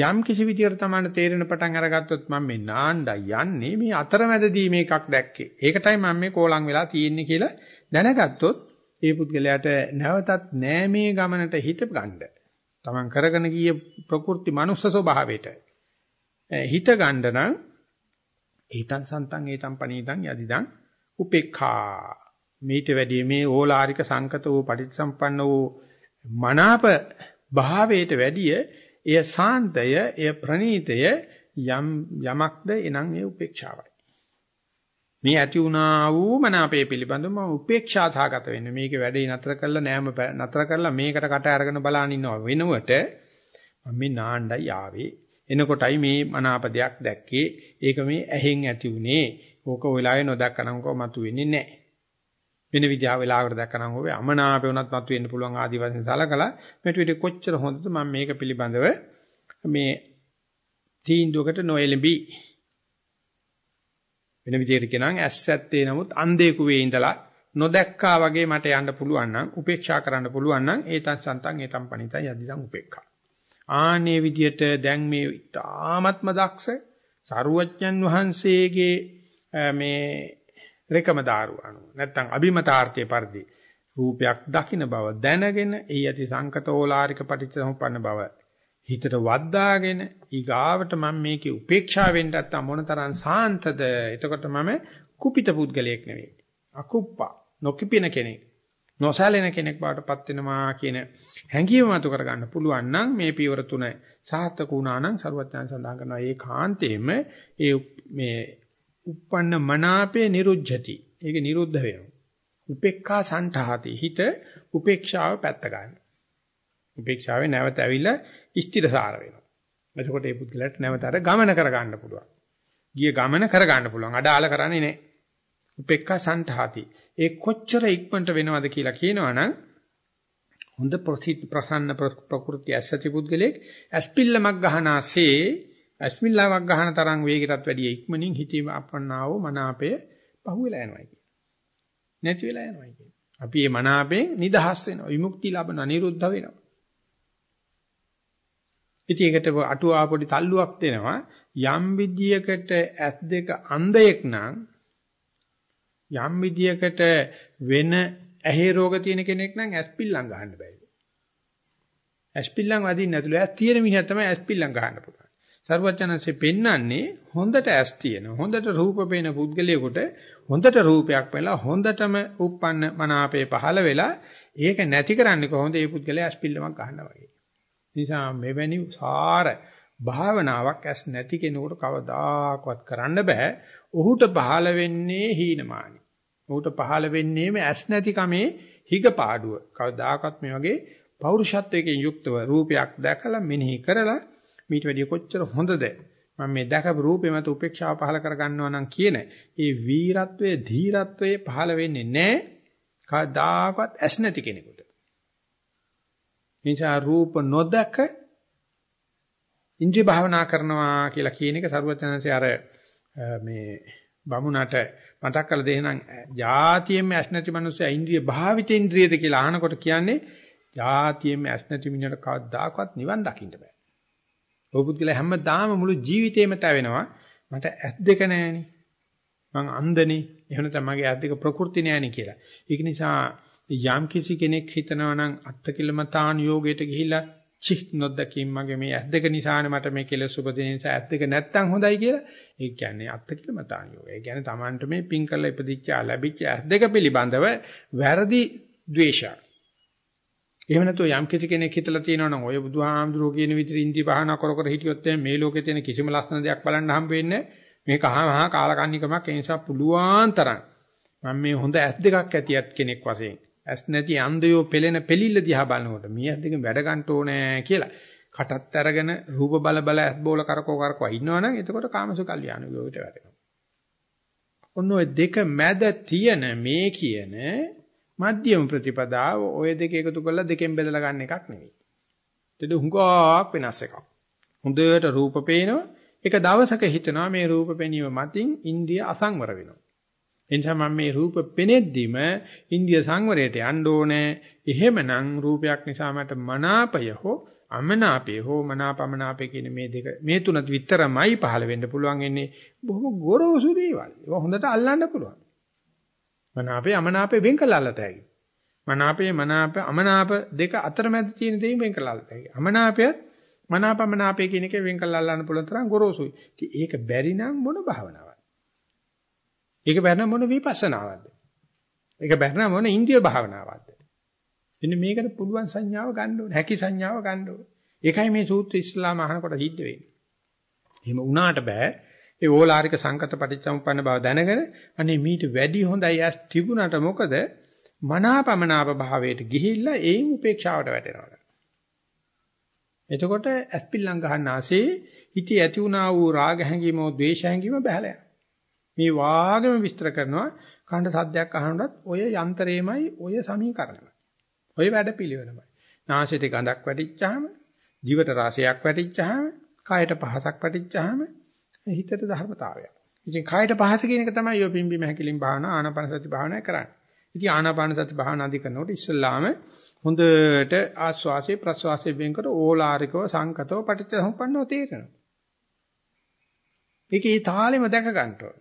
යම් කිසි විදියකට තමයි තේරෙන පටන් අරගත්තොත් මම මේ නාණ්ඩා යන්නේ මේ අතරමැදදී මේකක් දැක්කේ. ඒකටයි මම මේ කෝලම් වෙලා තියෙන්නේ කියලා දැනගත්තොත් ඒ පුද්ගලයාට නැවතත් නෑ මේ ගමනට හිත ගන්න. Taman කරගෙන ගිය ප්‍රකෘති මනුස්ස ස්වභාවයට හිත ගන්න නම් ඊතං සන්තං ඊතං පනීතං යදිදං උපේක්ඛා. මේට වැඩි මේ ඕලාරික සංකත වූ පටිච්චසම්පන්න වූ මනාප භාවයට වැඩිය එය සාන්තය එය ප්‍රණීතය යම් යමක්ද එනං ඒ උපේක්ෂාවයි. මේ ඇති වුණා වූ මනාපේ පිළිබඳව මම උපේක්ෂා සහගත වෙන්නේ. මේක වැඩේ නතර කරලා නෑම නතර කරලා මේකට කට අරගෙන බලන් ඉන්නව. වෙනුවට මම මේ නාණ්ඩයි ආවේ. එනකොටයි මේ මනාපදයක් දැක්කේ. ඒක මේ ඇහෙන් ඇති උනේ ඕක ඔය වෙලාවේ නොදැක්කනම් කො මතු වෙන්නේ නැහැ. වෙන විදිහ වෙලාවකට දැක්කනම් හොවේ අමනාපේ උනත් මතු වෙන්න පුළුවන් ආදි වශයෙන් සලකලා මෙට විදිහ කොච්චර හොඳද මම මේක පිළිබඳව මේ තීන්දුවකට නොඑළඹි වෙන විදිහට කියනනම් ඇස් ඇත්තේ නමුත් අන්ධේකු වේ ඉඳලා නොදැක්කා වගේ මට යන්න පුළුවන් නම් උපේක්ෂා කරන්න පුළුවන් නම් ඒතං සන්තං ඒතං පණිතං යදිදං උපේක්ඛා. ආනේ විදිහට දැන් මේ තාමත්ම දක්ෂ සරුවච්ඥන් වහන්සේගේ මේ රෙකම දාරු අනුව නැත්තම් අභිමතාර්ථයේ පරිදි රූපයක් දකින්න බව දැනගෙන එයි ඇති සංකතෝලාරික පටිච්චසමුප්පන්න බව හිතට වද්දාගෙන ඊගාවට මම මේකේ උපේක්ෂා වෙන්න නැත්තම් මොනතරම් සාන්තද? එතකොට මම කුපිත පුද්ගලයෙක් නෙවෙයි. අකුප්පා. නොකිපින කෙනෙක්. නොසැලෙන කෙනෙක් බවටපත් වෙනවා කියන හැඟීම මතු කරගන්න පුළුවන් නම් මේ පියවර තුන සාර්ථක වුණා නම් සරුවත්යන් සඳහන් කරනවා ඒ කාන්තේම ඒ මේ uppන්න මනාපේ නිරුද්ධති. ඒක නිරුද්ධ වෙනවා. උපේක්ඛා සන්ඨාති. හිත උපේක්ෂාව පැත්ත ගන්න. උපේක්ෂාවේ නැවත ඇවිල්ලා ස්ථිරසාර වෙනවා. එතකොට මේ පුද්ගලයාට නැවත අර ගමන කර ගන්න පුළුවන්. ගිය ගමන කර ගන්න පුළුවන්. අඩාල කරන්නේ නැහැ. උපේක්ඛා සන්ඨාති. ඒ කොච්චර ඉක්මනට වෙනවද කියලා කියනවනම් හොඳ ප්‍රසිද්ධ ප්‍රසන්න ප්‍රകൃති ඇසති පුද්ගලෙක් ඇස්පිල්ලමක් ගහනාසේ ඇස්මිල්ලාවක් ගහන තරම් වේගයටත් වැඩිය ඉක්මනින් හිතීම අපන්නා වූ මනාපය පහුවෙලා යනවා කියන්නේ. නැති වෙලා යනවා කියන්නේ. අපි මේ මනාපයෙන් නිදහස් වෙනවා. විමුක්තිය ලබන අනිරුද්ධ වෙනවා. ඉතින් ඒකට අටුවා පොඩි තල්ලුවක් දෙනවා. යම් විදියකට ඇස් දෙක අන්ධයෙක් නම් යම් විදියකට වෙන ඇහි රෝග තියෙන කෙනෙක් නම් ඇස් පිල්ලම් ගහන්න බෑ. ඇස් පිල්ලම් වදින්න නැතුළු ඇස් තියෙන මිනිහා තමයි ඇස් පිල්ලම් ගහන්න පුළුවන්. සර්වඥාන්සේ පෙන්වන්නේ හොඳට ඇස් තියෙන හොඳට රූප පේන පුද්ගලයෙකුට හොඳට රූපයක් වෙලා හොඳටම උප්පන්න මනාපේ පහළ වෙලා ඒක නැති කරන්නේ කොහොමද? ඒ පුද්ගලයා ඇස් පිල්ලමක් ගන්නවා වගේ. නිසා මෙවැනි සාර භාවනාවක් ඇස් නැති කෙනෙකුට කවදාකවත් කරන්න බෑ. ඔහුට පහළ වෙන්නේ හීනමානයි. ඔහුට පහළ වෙන්නේම ඇස් නැති කමේ හිගපාඩුව. කවදාකවත් මේ වගේ පෞරුෂත්වයකින් යුක්තව රූපයක් දැකලා මෙනෙහි කරලා මීට වැඩිය කොච්චර හොඳද මම මේ දැකපු රූපේ මත උපේක්ෂාව පහල කර ගන්නවා නම් කියන ඒ වීරත්වයේ ධීරත්වයේ පහල වෙන්නේ නැහැ කවදාකවත් ඇස් නැති කෙනෙකුට. නිසා රූප නොදක ඉන්ද්‍රිය භාවනා කරනවා කියලා කියන එක සරුවචනන්සේ අර මේ බමුණට මතක් කරලා දෙන්නම් ජාතියෙම ඇස් නැති මිනිස්සයා ඉන්ද්‍රිය භාවිත ඉන්ද්‍රියද කියලා අහනකොට කියන්නේ ජාතියෙම ඇස් නැති මිනිහට කවදාකවත් නිවන් දකින්න බෑ. ඔය පුද්ගලයා හැමදාම මුළු ජීවිතේම තැවෙනවා මට ඇස් දෙක නැහෙනේ. මං අන්ධනේ. එහෙම නැත්නම් මගේ ඇස් දෙක ප්‍රകൃති නැහෙනේ කියලා. ඒක නිසා යම් කිසි කෙනෙක් හිතනවා නම් අත්තිකිලමතාන් යෝගයට ගිහිල්ලා චික් නොදකින් මගේ මේ ඇස් දෙක නිසානේ මට මේ කෙලෙස් උපදින නිසා ඇස් දෙක නැත්තම් හොඳයි කියලා. ඒ කියන්නේ අත්තකිලමතාන් යෝගය. ඒ කියන්නේ Tamanට මේ පින් කරලා ඉපදිච්ච ලැබිච්ච ඇස් දෙක පිළිබඳව වැරදි ද්වේෂයක්. එහෙම නැත්නම් යම් කිසි කෙනෙක් හිතලා තියෙනවා නම් ඔය බුදුහාමුදුරුවෝ කියන විදිහට ඉන්ද්‍රිය භාවනා කර කර හිටියොත් මේ ලෝකේ තියෙන කිසිම ලස්සන දෙයක් බලන්න හම්බ වෙන්නේ මේක මහා කාලකන්නිකමක් ඒ නිසා පුළුවන් තරම් මම මේ හොඳ ඇස් දෙකක් ඇතියත් කෙනෙක් වශයෙන් ඇස් නැති අන්ධයෝ පෙළෙන පෙලිල්ල දිහා බලනකොට මේ ඇස් දෙකෙන් වැඩ ගන්න ඕනේ කියලා කටත් අරගෙන රූප බල බල ඇස් බෝල කරකෝ කරකෝ ඉන්නවනම් එතකොට කාමසු කල්යාණ යෝගයට වැටෙනවා. ඔන්න ඔය දෙක මැද තියෙන මේ කියන මධ්‍යම ප්‍රතිපදාව ඔය දෙක එකතු කරලා දෙකෙන් බෙදලා ගන්න එකක් නෙවෙයි. ඒක හුඟක් වෙනස් එකක්. හොඳට රූප පේනවා. එක දවසක හිතනවා මේ රූප පෙනීම මතින් ඉන්දිය අසංවර වෙනවා. එනිසා මම මේ රූප පෙනෙද්දිම ඉන්දිය සංවරයට යන්න ඕනේ. එහෙමනම් රූපයක් නිසා මට මනාපය හෝ අමනාපය හෝ මනාපමනාපය කියන මේ දෙක මේ තුන විතරමයි පහළ වෙන්න පුළුවන් ඉන්නේ. බොහොම ගොරෝසු දේවල්. ඒක හොඳට අල්ලන්න පුළුවන්. මනාපේ අමනාපේ වෙන් කළාලත හැකි. මනාපේ මනාප අමනාප දෙක අතරමැද තියෙන දෙයින් වෙන් කළාලත හැකි. අමනාපයත් මනාපමනාපේ කියන එක වෙන් කළා අල්ලන්න පුළුවන් තරම් ගොරෝසුයි. ඉතින් ඒක බැරි නම් මොන භාවනාවක්ද? ඒක බැරි නම් මොන විපස්සනාවක්ද? ඒක බැරි නම් මොන ඉන්දිය භාවනාවක්ද? එන්න මේකට පුළුවන් සංඥාව ගන්න ඕනේ. හැකි සංඥාව ගන්න ඕනේ. ඒකයි මේ සූත්‍ර ඉස්ලාම අහනකොට හිට වෙන්නේ. එහෙම වුණාට බෑ ඒ ඕලාරික සංකත පටිච්චසමුප්පන්න බව දැනගෙන අනේ මීට වැඩි හොඳයි ඇස් තිබුණාට මොකද මනාපමනාප භාවයට ගිහිල්ලා ඒන් උපේක්ෂාවට වැටෙනවා. එතකොට ඇස් පිල්ලම් ගන්න ආසේ හිතේ ඇති වුණා වූ රාග හැඟීම, ද්වේෂ හැඟීම බහලා මේ වාගෙම විස්තර කරනවා කණ්ඩ සද්දයක් අහනකොටත් ඔය යන්ත්‍රේමයි ඔය සමීකරණයමයි. ඔය වැඩ පිළිවෙලමයි. නාසයට ගඳක් වැටිච්චාම, දිවට රසයක් වැටිච්චාම, කායට පහසක් වැටිච්චාම හිතට ධර්මතාවයක්. ඉතින් කායට පහස කියන එක තමයි ඔය පිම්බි මහකිලින් භාවනා ආනාපාන සති භාවනා කරන්නේ. ඉතින් ආනාපාන සති භාවනා අධි කරනකොට ඉස්සල්ලාම හොඳට ආස්වාසේ ප්‍රස්වාසේ වෙන්කර ඕලාරිකව සංකතව පටිච්චසමුප්පන්නව තේරෙනවා. ඒකේ තාලෙම දැක ගන්න ඕන.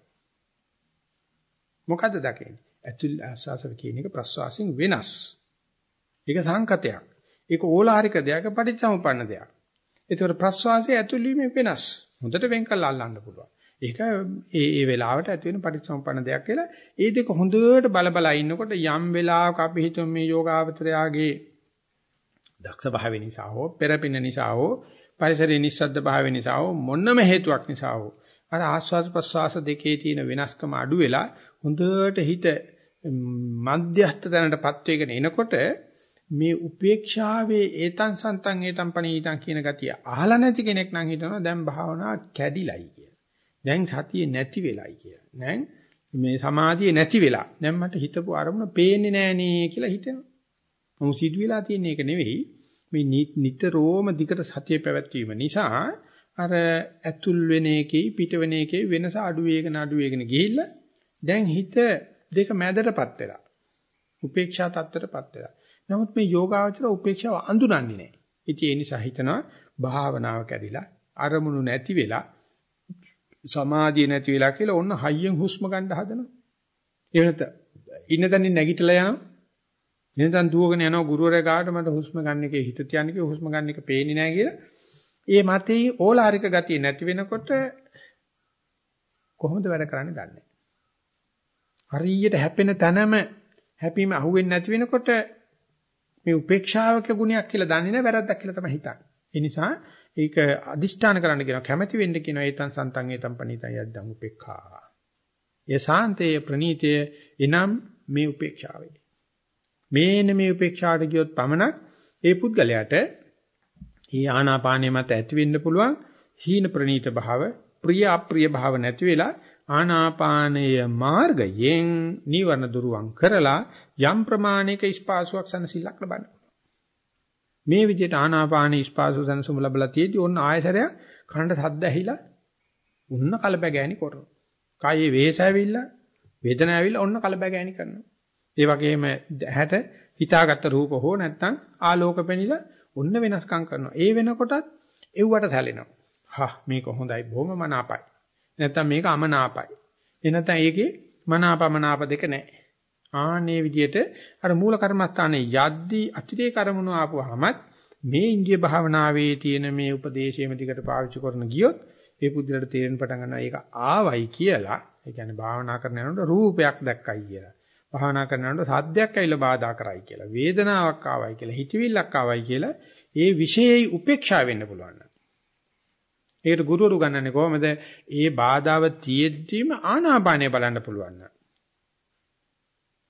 මොකද්ද දකින්නේ? ඇතුල් ආස්වාස කියන එක ප්‍රස්වාසයෙන් වෙනස්. ඒක සංකතයක්. ඒක ඕලාරික දෙයක් පටිච්චසමුප්පන්න දෙයක්. ඒතකොට ප්‍රස්වාසයේ ඇතුළීමේ වෙනස්. හොඳට වෙන් කරලා අල්ලන්න පුළුවන්. ඒක ඒ ඒ වෙලාවට ඇති වෙන පටිච්චසමුප්පන්න දෙයක් කියලා. ඒ දෙක හොඳට බල බල ඉන්නකොට යම් වෙලාවක අපි හිතමු මේ යෝගාවචරයාගේ දක්ෂ භාවය නිසා හෝ පෙරපින නිසා හෝ පරිසරයේ නිස්සද්ද භාවය නිසා හෝ මොනම හේතුවක් නිසා හෝ අර ආස්වාද ප්‍රසවාස දෙකේ තියෙන වෙනස්කම අඩු වෙලා හොඳට හිත මධ්‍යස්ථ තැනටපත් වෙගෙන එනකොට මේ උපේක්ෂාවේ ඒතං සන්තං ඒතං පණීතං කියන ගතිය අහලා නැති කෙනෙක් නම් හිතනවා දැන් භාවනා කැඩිලයි කියලා. දැන් සතිය නැති වෙලයි කියලා. දැන් මේ සමාධිය නැති වෙලා. දැන් මට හිතපු අරමුණ පේන්නේ නෑනේ කියලා හිතෙනවා. මොමු සිදු වෙලා තියෙන එක නෙවෙයි. මේ නිතරම දිකට සතිය පැවැත්වීම නිසා අර ඇතුල් වෙන එකේ පිට වෙන එකේ වෙනස අඩු වේගන අඩු වේගන ගිහිල්ලා දැන් හිත දෙක මැදටපත් වෙලා උපේක්ෂා තත්ත්වයටපත් වෙලා. නමුත් මේ යෝගාවචර උපේක්ෂාව අඳුරන්නේ නැහැ. ඉතින් ඒ නිසා හිතනවා භාවනාව කැඩිලා අරමුණු නැති වෙලා සමාධිය නැති වෙලා කියලා ඔන්න හයියෙන් හුස්ම ගන්න හදනවා. ඒ වෙනත ඉන්න තැනින් නැගිටලා යනවා. එනතන් දුවගෙන යනවා ගුරුවරයා ගාවට මට හුස්ම ගන්න එකේ හිත තියන්න කිව්ව හුස්ම ගන්න එක පේන්නේ නැහැ කියලා. ඒ මතේ ඕලාරික ගතිය නැති වෙනකොට කොහොමද වැඩ කරන්නේ දන්නේ හරියට හැපෙන තැනම හැපීම අහුවෙන්නේ නැති වෙනකොට මේ උපේක්ෂාවක ගුණයක් කියලා දන්නේ නැහැ වැරද්දක් කියලා තමයි හිතන්නේ. ඒ නිසා ඒක අදිෂ්ඨාන කරන්න කියනවා කැමැති වෙන්න කියනවා ඒතන් සන්තං ඒතම් පණීතය යද්දං උපේක්ඛා. ඒ සාන්තයේ ප්‍රණීතයේ එනම් මේ උපේක්ෂාවේ. මේන මේ උපේක්ෂාට ගියොත් පමණක් ඒ පුද්ගලයාට ඒ ආනාපානිය මත ඇති වෙන්න පුළුවන් හීන ප්‍රණීත භාව, ප්‍රිය අප්‍රිය භාව නැති වෙලා ආනාපානය මාර්ගයෙන් නිවන දුරුවන් කරලා යම් ප්‍රමාණයක ස්පාසුවක් සනසිලක් ලබන්න. මේ විදිහට ආනාපානී ස්පාසු සනසුම ලැබලා තියෙදි ඔන්න ආයසරයක් කනට සද්ද ඇහිලා ඔන්න කලබගෑනි කරනවා. කායේ වේස ඇවිල්ලා වේදනාව ඇවිල්ලා ඔන්න කලබගෑනි කරනවා. ඒ වගේම ඇහැට හිතාගත්ත රූප හෝ නැත්නම් ආලෝක පෙනිලා ඔන්න වෙනස්කම් කරනවා. ඒ වෙනකොටත් එව්වට සැලෙනවා. හා මේක හොඳයි බොහොම මනාපයි. නැත්නම් මේක අමනාපයි. ඒ නැත්නම් ඒකේ මනාපමනාප දෙක නැහැ. ආන්නේ විදිහට අර මූල කර්මස්ථානයේ යද්දී අතිරේ කරමුණු ආපුවාමත් මේ ඉන්දිය භාවනාවේ තියෙන මේ උපදේශයේම දිකට පාවිච්චි කරන ගියොත් ඒ පුදුලට තේරෙන පටන් ගන්නවා ඒක ආවයි කියලා. ඒ කියන්නේ භාවනා කරන යනකොට රූපයක් දැක්කයි කියලා. භාවනා කරනකොට සද්දයක් ඇවිල්ලා බාධා කරයි කියලා. වේදනාවක් ආවයි කියලා. හිතවිල්ලක් ආවයි කියලා. ඒ විශේෂයි උපේක්ෂා වෙන්න පුළුවන්. ඒකට ගුරුවරු ගන්නන්නේ කොහොමද? ඒ බාධාව තියෙද්දිම ආනාපානය බලන්න පුළුවන්.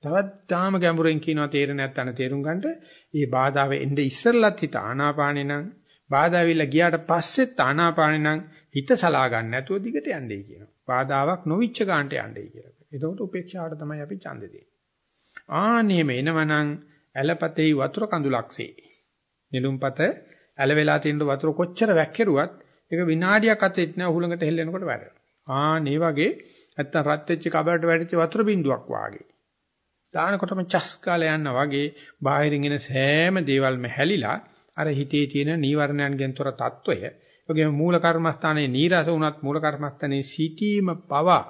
තවත් තාම ගැඹුරෙන් කියනවා තේරෙන්නේ නැත්නම් තේරුම් ගන්නට මේ බාධාව එnde ඉස්සරලත් හිත ආනාපානේ නම් බාධාවිල්ලා ගියාට පස්සෙත් ආනාපානේ නම් හිත සලා ගන්න නැතුව දිගට යන්නේ කියනවා. බාධාවක් නොවිච්ච ගන්නට යන්නේ කියලා. එතකොට උපේක්ෂාවට තමයි අපි ඡන්ද දෙන්නේ. ආනේම එනවනම් ඇලපතේ වතුර කඳුලක්සේ. නිලුම්පත ඇල වෙලා තියෙන වතුර කොච්චර වැක්කිරුවත් ඒක විනාඩියක් අතෙත් නෑ උහුලඟට හෙල්ලෙනකොට වැටෙනවා. ආන් ඒ වගේ නැත්තම් රත් වෙච්ච කබලට වැටිච්ච වතුර බින්දුවක් වාගේ. දානකොටම චස් කාලා යනවා වගේ බාහිරින් එන සෑම දේවල්ම හැලිලා අර හිතේ තියෙන නීවරණයන්ගෙන් තොර తত্ত্বය වගේම මූල කර්මස්ථානයේ නීරස වුණත් මූල කර්මස්ථානයේ සීටීම පවා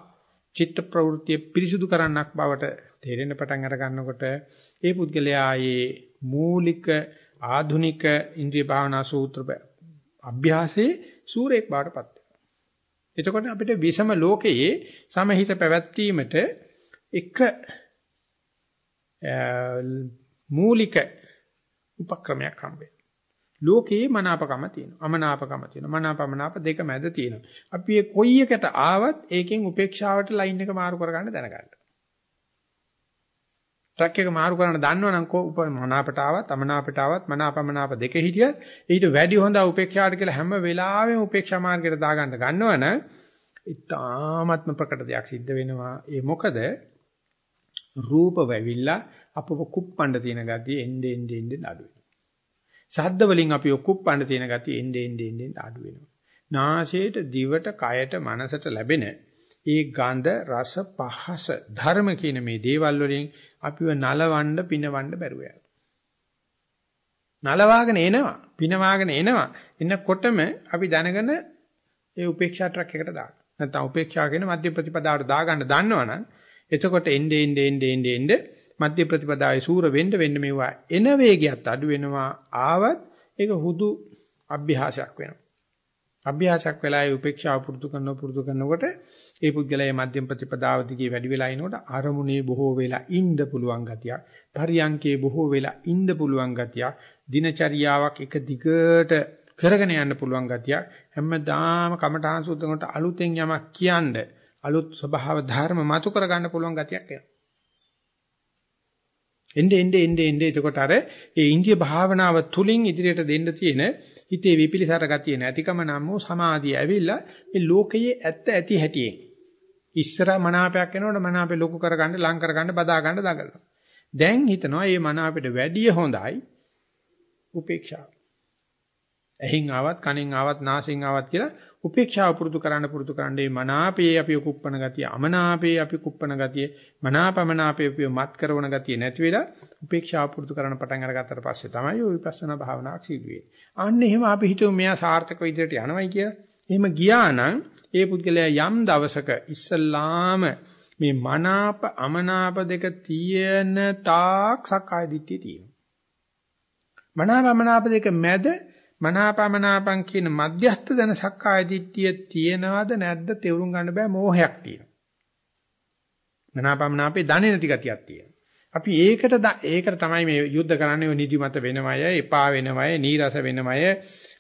චිත්ත ප්‍රවෘත්තිය පිරිසුදු කරන්නක් බවට තේරෙන පටන් අර ගන්නකොට ඒ පුද්ගලයා ආයේ මූලික ආධුනික ඉන්ද්‍රිය භාවනා සූත්‍ර අභ්‍යාසයේ සූරේක් බවටපත් වෙනවා. එතකොට අපිට විෂම ලෝකයේ සමහිත පැවැත්වීමට එක මූලික උපක්‍රමයක් හම්බෙනවා. ලෝකයේ මනාපකම තියෙනවා. අමනාපකම තියෙනවා. මනාපමනාප දෙක මැද තියෙනවා. අපි ඒ කොයි එකට ආවත් ඒකෙන් උපේක්ෂාවට ලයින් එක මාරු කරගන්න දැනගන්න. ට්‍රක් එක මාරු කරන්න දන්නවනම් කො මනාපට ආවත් අමනාපට ආවත් මනාපමනාප දෙක හිටියත් ඊට වැඩි හොඳ උපේක්ෂාවට කියලා හැම වෙලාවෙම උපේක්ෂා මාර්ගයට දාගන්න ගන්නවනම් ඉතාමත්ම ප්‍රකට දෙයක් සිද්ධ වෙනවා. ඒ මොකද රූප වෙවිලා අපව කුප්පණ්ඩ තියෙන ගතිය එන්නේ එන්නේ එන්නේ අඩු වෙනවා. ශබ්ද වලින් අපි කුප්පණ්ඩ තියෙන ගතිය එන්නේ එන්නේ එන්නේ අඩු වෙනවා. නාසයට දිවට කයට මනසට ලැබෙන ඒ ගඳ රස පහස ධර්ම කියන මේ දේවල් වලින් අපිව නලවන්න පිනවන්න බැරුව යනවා. නලවාගෙන එනවා පිනවාගෙන එනවා එනකොටම අපි දැනගෙන ඒ උපේක්ෂා ට්‍රක් එකට දාන්න. නැත්නම් උපේක්ෂා කියන මධ්‍ය ප්‍රතිපදාවට දාගන්න දන්නවනම් එතකොට එnde ende ende ende ende මධ්‍ය ප්‍රතිපදාවේ සූර වෙන්න වෙන්න මේවා එන වේගයත් අඩු වෙනවා. ආවත් ඒක හුදු අභ්‍යාසයක් වෙනවා. අභ්‍යාසයක් වෙලා ඒ උපේක්ෂාව පුරුදු කරන පුරුදු කරනකොට ඒ පුද්ගලයා මධ්‍යම ප්‍රතිපදාව දිගේ වැඩි වෙලා ඉනකොට අරමුණේ බොහෝ වෙලා ඉන්න පුළුවන් ගතියක්. පරියංකේ බොහෝ වෙලා ඉන්න පුළුවන් ගතියක්. දිනචරියාවක් එක දිගට කරගෙන යන්න පුළුවන් ගතියක්. හැමදාම කමඨාන් සුද්ධ කරනකොට අලුතෙන් යමක් කියන්න අලුත් ස්වභාව ධර්ම මතු කරගන්න පුළුවන් ගතියක් එනවා. එnde ende ende ende එතකොට අර ඒ ඉන්දිය භාවනාව තුලින් ඉදිරියට දෙන්න තියෙන හිතේ විපිලිසර ගතිය නැතිකම නම් වූ සමාධිය ඇවිල්ලා මේ ලෝකයේ ඇත්ත ඇති හැටියෙන් ඉස්සර මනාපයක් එනකොට මනාපේ ලොකු කරගන්න ලං කරගන්න බදා ගන්න දඟලනවා. දැන් හිතනවා මේ මනාපෙට වැඩිය හොඳයි උපේක්ෂාව. ඇහින් ආවත් කනෙන් ආවත් නාසයෙන් ආවත් කියලා උපේක්ෂාව පුරුදු කරන්න පුරුදු කරන්නේ මනාපේ අපි කුප්පන ගතිය අමනාපේ අපි කුප්පන ගතිය මනාපමනාපේ අපි මත් කරන ගතිය නැති වෙලා උපේක්ෂාව පුරුදු කරන්න පටන් අරගත්තට පස්සේ තමයි ওই විපස්සනා භාවනාවක් සිදු වෙන්නේ. අන්න එහෙම අපි හිතුව මෙයා සාර්ථක විදිහට යනවයි කියලා. එහෙම ගියා නම් ඒ පුද්ගලයා යම් දවසක ඉස්සල්ලාම මේ මනාප අමනාප දෙක තියෙන තාක් සක්කාය දිට්ඨිය තියෙනවා. මනාප අමනාප දෙක මැද මනාපමනාපං කියන මධ්‍යස්ථ දන සක්කාය දිට්ඨිය තියෙනවද නැද්ද තේරුම් ගන්න බෑ මෝහයක් තියෙනවා. මනාපමනාපේ දන්නේ නැති ගතියක් තියෙනවා. අපි ඒකට ඒකට තමයි මේ යුද්ධ කරන්නේ ඔය නිදිමත වෙනවය, එපා වෙනවය, නීරස වෙනවය,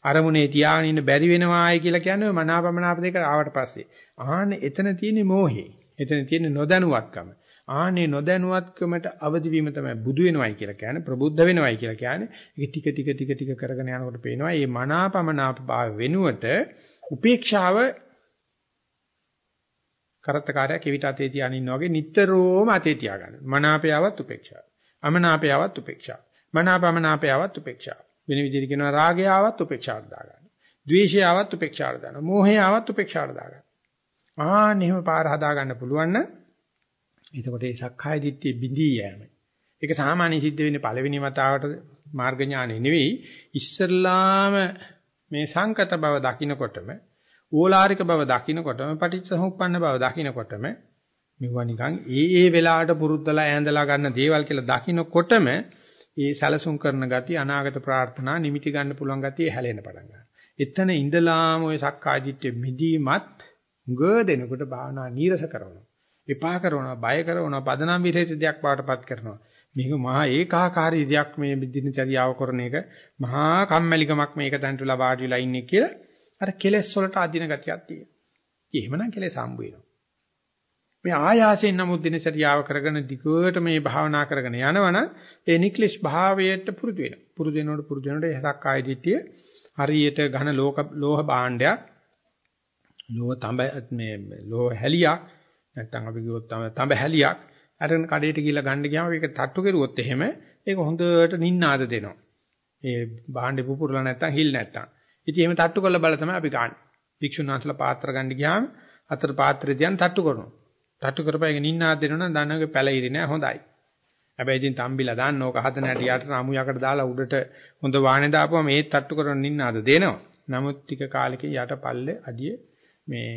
අරමුණේ තියාගෙන ඉන්න බැරි වෙනවායි කියලා කියන්නේ ඔය මනාපමනාප දෙක ආවට පස්සේ. ආන්නේ එතන තියෙන්නේ මෝහේ. එතන තියෙන්නේ නොදැනුවත්කම. ආනේ නොදැනුවත්කමට අවදි වීම තමයි බුදු වෙනවයි කියලා කියන්නේ ප්‍රබුද්ධ වෙනවයි කියලා කියන්නේ ඒක ටික ටික ටික ටික කරගෙන යනකොට පේනවා මේ මනාපමනාප භාව වෙනුවට උපේක්ෂාව කරත්තකාරය කෙවිත අතේ තියාගෙන ඉන්නා වගේ නිතරම අතේ තියාගන්න. මනාපයවත් උපේක්ෂාව. අමනාපයවත් උපේක්ෂාව. මනාපමනාපයවත් උපේක්ෂාව. වෙන විදිහට කියනවා රාගයවත් උපේක්ෂාවට දාගන්න. ද්වේෂයවත් උපේක්ෂාවට දාන්න. මෝහයවත් උපේක්ෂාවට දාගන්න. ආන්න එහෙම පාර හදා ගන්න පුළුවන් නම් එතකොට ඒ සක්කාය දිට්ඨිය බිඳී යෑම. ඒක සාමාන්‍ය සිද්ධ වෙන්නේ පළවෙනි වතාවට මාර්ග ඥානෙ නෙවෙයි ඉස්සල්ලාම මේ සංකත බව දකින්නකොටම ඕලාරික බව දකින්නකොටම පටිච්චසමුප්පන්න බව දකින්නකොටම මෙවුවා නිකන් ඒ ඒ වෙලාවට පුරුද්දලා ඈඳලා ගන්න දේවල් කියලා දකින්නකොටම ඒ සැලසුම් කරන ගතිය අනාගත ප්‍රාර්ථනා නිමිති ගන්න පුළුවන් ගතිය හැලෙන්න පටන් ගන්නවා. එතන ඉඳලාම ওই සක්කාය දිට්ඨිය මිදීමත් ගොඩ දෙනකොට භාවනා නීරස කරනවා. එපා කරනවා, බය කරනවා, පදනම් විරහිත දෙයක් බවටපත් කරනවා. මේක මහා ඒකාකාරී දෙයක් මේ දිනචරියාව කරන එක මහා කම්මැලිකමක් මේක තන්ට වෙලා වාඩි වෙලා ඉන්නේ කියලා අර කෙලෙස් වලට අදින ගතියක් තියෙනවා. එහෙමනම් කෙලෙස් හම්බ වෙනවා. මේ ආයාසයෙන් නමුත් දිනචරියාව කරගෙන දිගට මේ භාවනා කරගෙන යනවනම් ඒ නික්ලිෂ් භාවයට පුරුදු වෙනවා. පුරුදු වෙනකොට පුරුදු වෙනකොට එහසක් ආය දිටිය හරියට ඝන ලෝක ලෝහ භාණ්ඩයක් ලෝහ තඹ මේ ලෝහ හැලියක් නැත්තම් අපි කිව්වොත් තඹ හැලියක් අරගෙන කඩේට ගිහලා ගන්න ගියාම ඒක තට්ටු කරුවොත් එහෙම ඒක හොඳට නින්නාද දෙනවා. ඒ භාණ්ඩේ පුපුරලා නැත්තම් හිල් නැත්තම්. ඉතින් එහෙම තට්ටු කරලා බල තමයි අපි ගන්න. භික්ෂුන් වහන්සේලා පාත්‍ර ගන්න ගියාම අතර පාත්‍රය දිහාන් තට්ටු කරනවා. තට්ටු කරපයිගෙන නින්නාද දෙනවනම් දන්නගේ පැලිරි නෑ හොඳයි. හැබැයි ඉතින් තම්බිලා දාන්න ඕක හදන හැටියට රාමු යකට දාලා උඩට හොඳ වාහනේ දාපුවම මේ තට්ටු කරන නින්නාද දෙනවා. නමුත් ටික කාලෙකින් යට පල්ලේ අඩිය මේ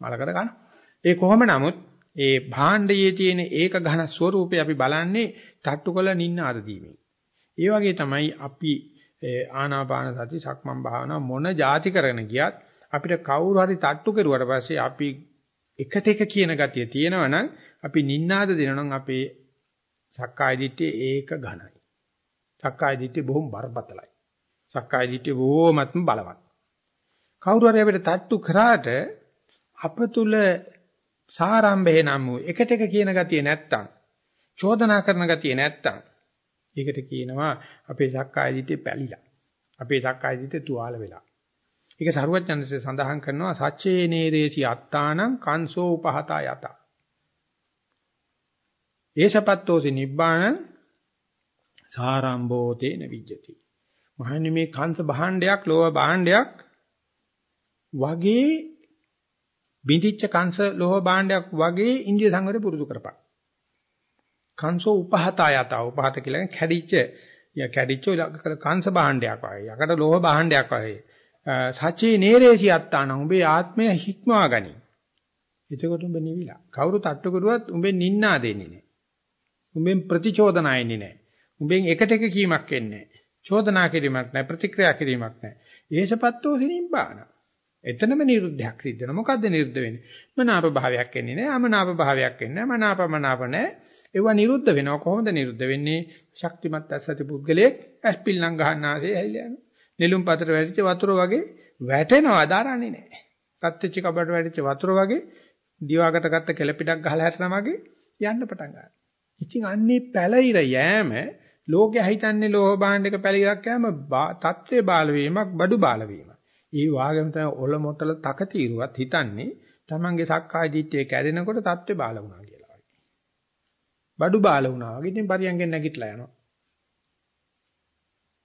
මලකට ගන්නවා. ඒ කොහොම නමුත් ඒ භාණ්ඩයේ තියෙන ඒක ඝන ස්වરૂපය අපි බලන්නේ තට්ටු කළ නින්න ආදීමේ. ඒ වගේ තමයි අපි ආනාපාන සති සක්මන් භාවනා මොන જાති කරගෙන ගියත් අපිට කවුරු හරි තට්ටු කරුවට පස්සේ අපි එකට එක කියන ගතිය තියෙනවනම් අපි නින්නාද දෙනවනම් අපේ සක්කාය දිට්ඨිය ඒක ඝනයි. සක්කාය දිට්ඨිය බොහොම බරපතලයි. සක්කාය දිට්ඨිය බොහොමත්ම බලවත්. කවුරු හරි අපිට තට්ටු කරාට අප තුල සාරම්භේ නම් වූ එකට එක කියන ගතිය නැත්තම් චෝදනා කරන ගතිය නැත්තම් ඒකට කියනවා අපේ සක්කාය දිට්ඨිය පැලිලා. අපේ සක්කාය දිට්ඨිය තුවාල වෙලා. ඒක සරුවචන්දසේ සඳහන් කරනවා සච්චේ නේරේසි අත්තානං කංසෝ උපහතා යත. ඒසපත්තෝසි නිබ්බාණ සාරම්භෝ තේන විජ්ජති. මහන්නේ මේ කංශ භාණ්ඩයක් ලෝහ භාණ්ඩයක් වගේ බිඳිච්ච කංශ ලෝහ භාණ්ඩයක් වගේ ඉන්දිය සංවරය පුරුදු කරපන්. කංශෝ උපහතයත උපහත කියලා කැඩිච්ච ය කැඩිච්ච කංශ භාණ්ඩයක් වගේ. යකට ලෝහ භාණ්ඩයක් වගේ. සචේ නේරේසි අත්තාන උඹේ ආත්මය හික්මවා ගනි. එතකොට උඹ නිවිලා. කවුරු තට්ටු කරුවත් උඹෙන් නින්නා දෙන්නේ නැහැ. උඹෙන් ප්‍රතිචෝදනා එන්නේ නැහැ. උඹෙන් එකට එක කීමක් එන්නේ නැහැ. චෝදනා කිරීමක් නැහැ ප්‍රතික්‍රියා කිරීමක් නැහැ. ඒසපත්තෝ සිනිම්බාන. එතනම නිරුද්ධයක් සිද්ධ වෙනවා. මොකද්ද නිරුද්ධ වෙන්නේ? මනාප භාවයක් එන්නේ නැහැ. අමනාප භාවයක් එන්නේ නැහැ. මනාපමනාප නැහැ. ඒවා නිරුද්ධ වෙනවා. කොහොමද නිරුද්ධ වෙන්නේ? ශක්තිමත් ඇසති පුද්ගලයෙක් ඇස්පිල්ලම් ගහන්න ආසේ ඇහිලා යනවා. නෙළුම් පතර වැටිච්ච වතුර වගේ වැටෙනවා දාරන්නේ නැහැ. රත්ත්‍ච්ච කබඩ වැටිච්ච වතුර වගේ දිවාකට ගත්ත කෙලපිටක් ගහලා හැටනා වගේ යන්න පටන් ගන්නවා. ඉතින් අන්නේ පැලිර යෑම ලෝකයා හිතන්නේ ලෝහ භාණ්ඩයක පැලිරක් යෑම තත්ත්වේ බාල වීමක් බඩු බාල වීමක්. ඒ වාගෙම තමයි ඔල මොට්ටල තකතිරුවත් හිතන්නේ Tamange සක්කාය දිට්ඨිය කැඩෙනකොට தත්ත්වේ බාල වුණා කියලා වගේ. බඩු බාල වුණා වගේ ඉතින් පරියංගෙන් නැගිටලා යනවා.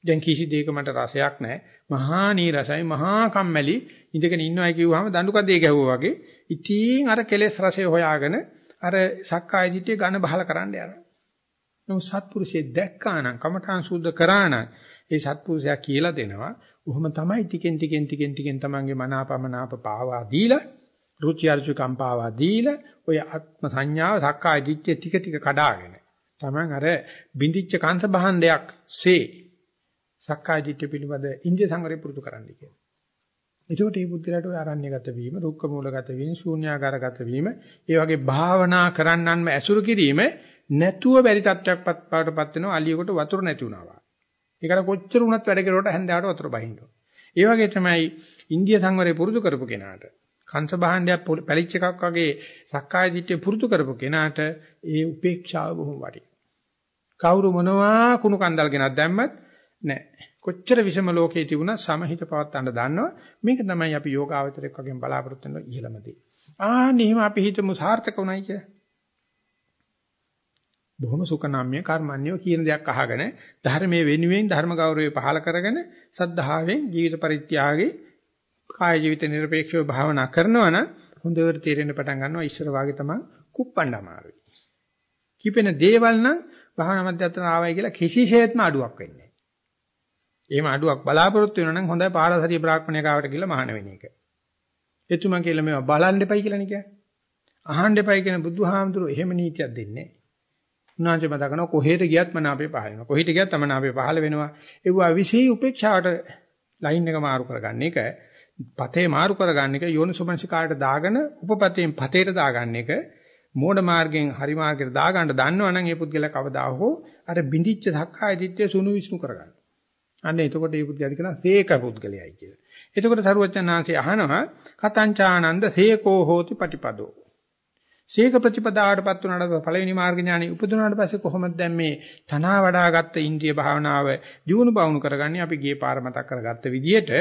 දැන් කිසි දෙයක මට රසයක් නැහැ. මහා නීරසයි, මහා කම්මැලි ඉඳගෙන ඉන්නවයි කිව්වහම දඬු කදේ ගැහුවා වගේ. ඉතින් අර කෙලෙස් රසය හොයාගෙන අර සක්කාය දිට්ඨිය ඝන බහල කරන්න යනවා. නමුත් සත්පුරුෂයෙක් දැක්කා නම් කමඨාන් සුද්ධ කරා නම් ඒ සත්පුරුෂයා කියලා දෙනවා. උහුම තමයි ටිකෙන් ටිකෙන් ටිකෙන් ටිකෙන් තමන්ගේ මනාපමනාප පාවා දීලා රුචි අරුචි කම්පාවා දීලා ඔය ආත්ම සංඥාව සක්කාය දිට්ඨිය ටික ටික කඩාගෙන තමන් අර බිඳිච්ච කාන්ත භාණ්ඩයක් සේ සක්කාය දිට්ඨිය පිළිබඳ ඉන්දිය සංවරය පුරුදු කරන්න කියනවා. එතකොට මේ බුද්ධිලට ඔය ආරණ්‍යගත වීම, රුක්ක මූලගත වීම, ශූන්‍යාකාරගත වීම, ඒ වගේ භාවනා කරන්නන්ම ඇසුරු කිරීම නැතුව බැරි තත්වයක්පත් පාටපත් වෙනවා අලියෙකුට වතුර නැති වුණා. ඒකට කොච්චර වුණත් වැඩ කෙරුවට හැන්දෑවට වතුර බහින්න. ඒ වගේ තමයි ඉන්දිය සංවරය පුරුදු කරපු කෙනාට කංශ භාණ්ඩයක් පැලිච්ච එකක් වගේ සක්කාය දිට්ඨිය පුරුදු කරපු කෙනාට ඒ උපේක්ෂාව බොහොම වටිනවා. කවුරු මොනවා කුණු කන්දල් ගෙනත් දැම්මත් නැහැ. කොච්චර විෂම ලෝකේ තිබුණා සමහිත පවත්තන්න දන්නවා. මේක තමයි අපි යෝගාවචරයක් වගේ බලාපොරොත්තු වෙන ඉහළම දේ. ආන්න එහෙම අපි හිතමු සාර්ථක උනායි කියලා. බොහොම සුකනම්ය කර්මන්‍යෝ කියන දෙයක් අහගෙන ධර්මයේ වෙනුවෙන් ධර්ම ගෞරවය පහල කරගෙන සද්ධාවෙන් ජීවිත පරිත්‍යාගයේ කාය ජීවිත නිර්පේක්ෂව භාවනා කරනවා නම් හොඳට තේරෙන්න පටන් ගන්නවා ඉස්සර වාගේ තමයි කුප්පණ්ඩ අමාරුයි. කිපෙන දේවල් නම් භාවනා මධ්‍යස්ථාන ආවයි කියලා කිසිසේත්ම අඩුවක් වෙන්නේ නැහැ. එහෙම අඩුවක් බලාපොරොත්තු වෙනවා නම් හොඳයි පාරසාරිය බ්‍රාහ්මණය කාවට කියලා මහාන වෙන එක. එතුමන් කියලා මේවා බලන්න එපයි කියලා නේ කියන්නේ. අහන්න එපයි කියන බුදුහාමුදුරුවෝ එහෙම නීතියක් දෙන්නේ උන්වහන්සේ මතක කරනවා කොහෙට ගියත් මන අපේ පහල වෙනවා. කොහෙට ගියත් මන අපේ පහල වෙනවා. ඒවා විශේෂ උපේක්ෂාවට ලයින් එක මාරු කරගන්න එක, පතේ මාරු කරගන්න එක යෝනිසෝමනසිකාට දාගෙන උපපතේන් පතේට දාගන්න එක මෝඩ මාර්ගයෙන් හරි මාර්ගයට දාගන්න දන්නවනම් ඒ පුද්ගලයා කවදා හෝ අර බිඳිච්ච ධක්කාය දිත්තේ සුණු විශ්ණු කරගන්න. අන්න එතකොට මේ පුද්ගලයා කියනවා සේක පුද්ගලයයි කියලා. එතකොට සරුවචනාංශය අහනවා කතංචානන්ද සේකෝ හෝති පටිපදෝ. සීක ප්‍රතිපදාවටපත් වුණාට පළවෙනි මාර්ග ඥානෙ උපදුනාට පස්සේ කොහොමද දැන් මේ තනවා වඩාගත්ත ඉන්ද්‍රිය භාවනාව දියුණු බවුණු කරගන්නේ අපි ගියේ පාර මතක් කරගත්ත විදිහට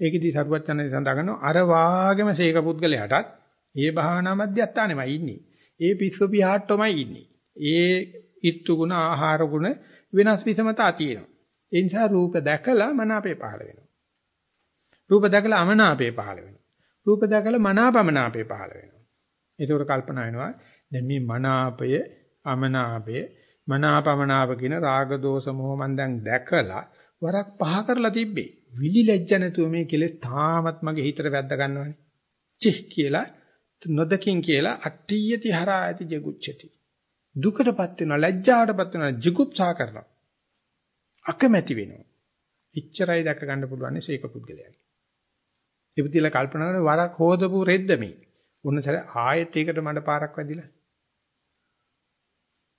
ඒකෙදි සරුවත් යනදී සඳහන් කරනවා අර වාගේම සීක පුද්ගලයාටත් ඒ භාවනා මධ්‍යස්ථානෙමයි ඉන්නේ. ඒ පිස්සු පියාට්ටොමයි ඉන්නේ. ඒ ඊත්තු ගුණ ආහාර ගුණ වෙනස් විසමතා තියෙනවා. ඒ නිසා රූප දැකලා මනාපේ පහළ වෙනවා. රූප දැකලා අමනාපේ පහළ වෙනවා. රූප දැකලා මනාපමනාපේ පහළ වෙනවා. ඒකෝර කල්පනා වෙනවා. දැන් මේ මනාපය අමනාපය මනාපමනාප කියන රාග දෝෂ මොහ මන් දැන් දැකලා වරක් පහ කරලා තිබ්බේ. විලි ලැජ්ජ නැතුව මේ කෙලෙස් තාමත් මගේ හිතට වැද්ද ගන්නවනේ. චි කියලා නොදකින් කියලා අට්ඨියති හරා ඇති ජගුච්ඡති. දුකටපත් වෙනවා ලැජ්ජාවටපත් වෙනවා jigupsa කරනවා. අකමැති වෙනවා. ඉච්චරයි දැක ගන්න පුළුවන් ශේක පුද්ගලයාගේ. ඉපදිලා කල්පනා කරන වරක් හොදපු රෙද්ද මේ. උන්න සැර ආයෙත් ඒකට මඩ පාරක් වැදිලා.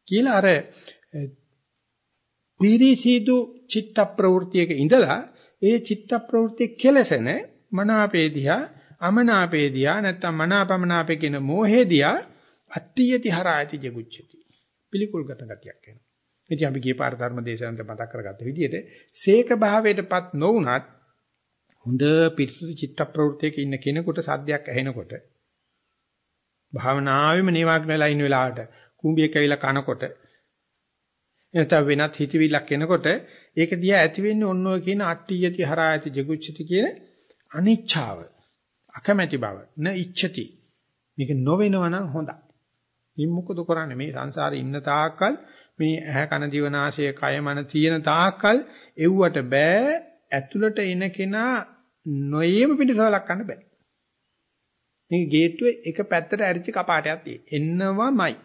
කියලා අර පිරිසිදු චිත්ත ප්‍රවෘත්තියක ඉඳලා ඒ චිත්ත ප්‍රවෘත්තිය කෙලසෙන මනාපේදියා අමනාපේදියා නැත්තම් මනාපමනාපේ කියන මෝහේදියා අට්ඨියති හරායති ජගුච්ඡති. පිළිකුල් ගත ගතියක් එනවා. ඉතින් අපි ගිය පාර ධර්ම දේශනාවෙන් මතක් කරගත්ත විදිහට සීක භාවයටපත් නොවුනත් හොඳ පිරිසිදු චිත්ත ප්‍රවෘත්තියක ඉන්න කෙනෙකුට සද්දයක් ඇහෙනකොට භාවනාවෙම නිවාග්න වෙලා ඉන්න වෙලාවට කුඹියක් ඇවිල්ලා කනකොට එතන වෙනත් හිතවිල්ලක් එනකොට ඒක දිහා ඇති වෙන්නේ ඔන්න ඔය කියන අට්ඨියති හරායති ජගුච්ඡති කියන අනිච්ඡාව අකමැති බව න ඉච්ඡති. මේක නොවෙනව නම් හොඳයි. ඉතින් මොකද කරන්නේ? මේ සංසාරේ ඉන්න තාක්කල් මේ ඇහැ කන දිව නාසය කය මන තියෙන තාක්කල් එව්වට බෑ ඇතුළට එන කෙනා නොයේම පිටසලක් ගන්න බෑ. මේ ගේට්ටුවේ එක පැත්තට ඇරිච්ච කපාටයක් තියෙන. එන්නවමයි.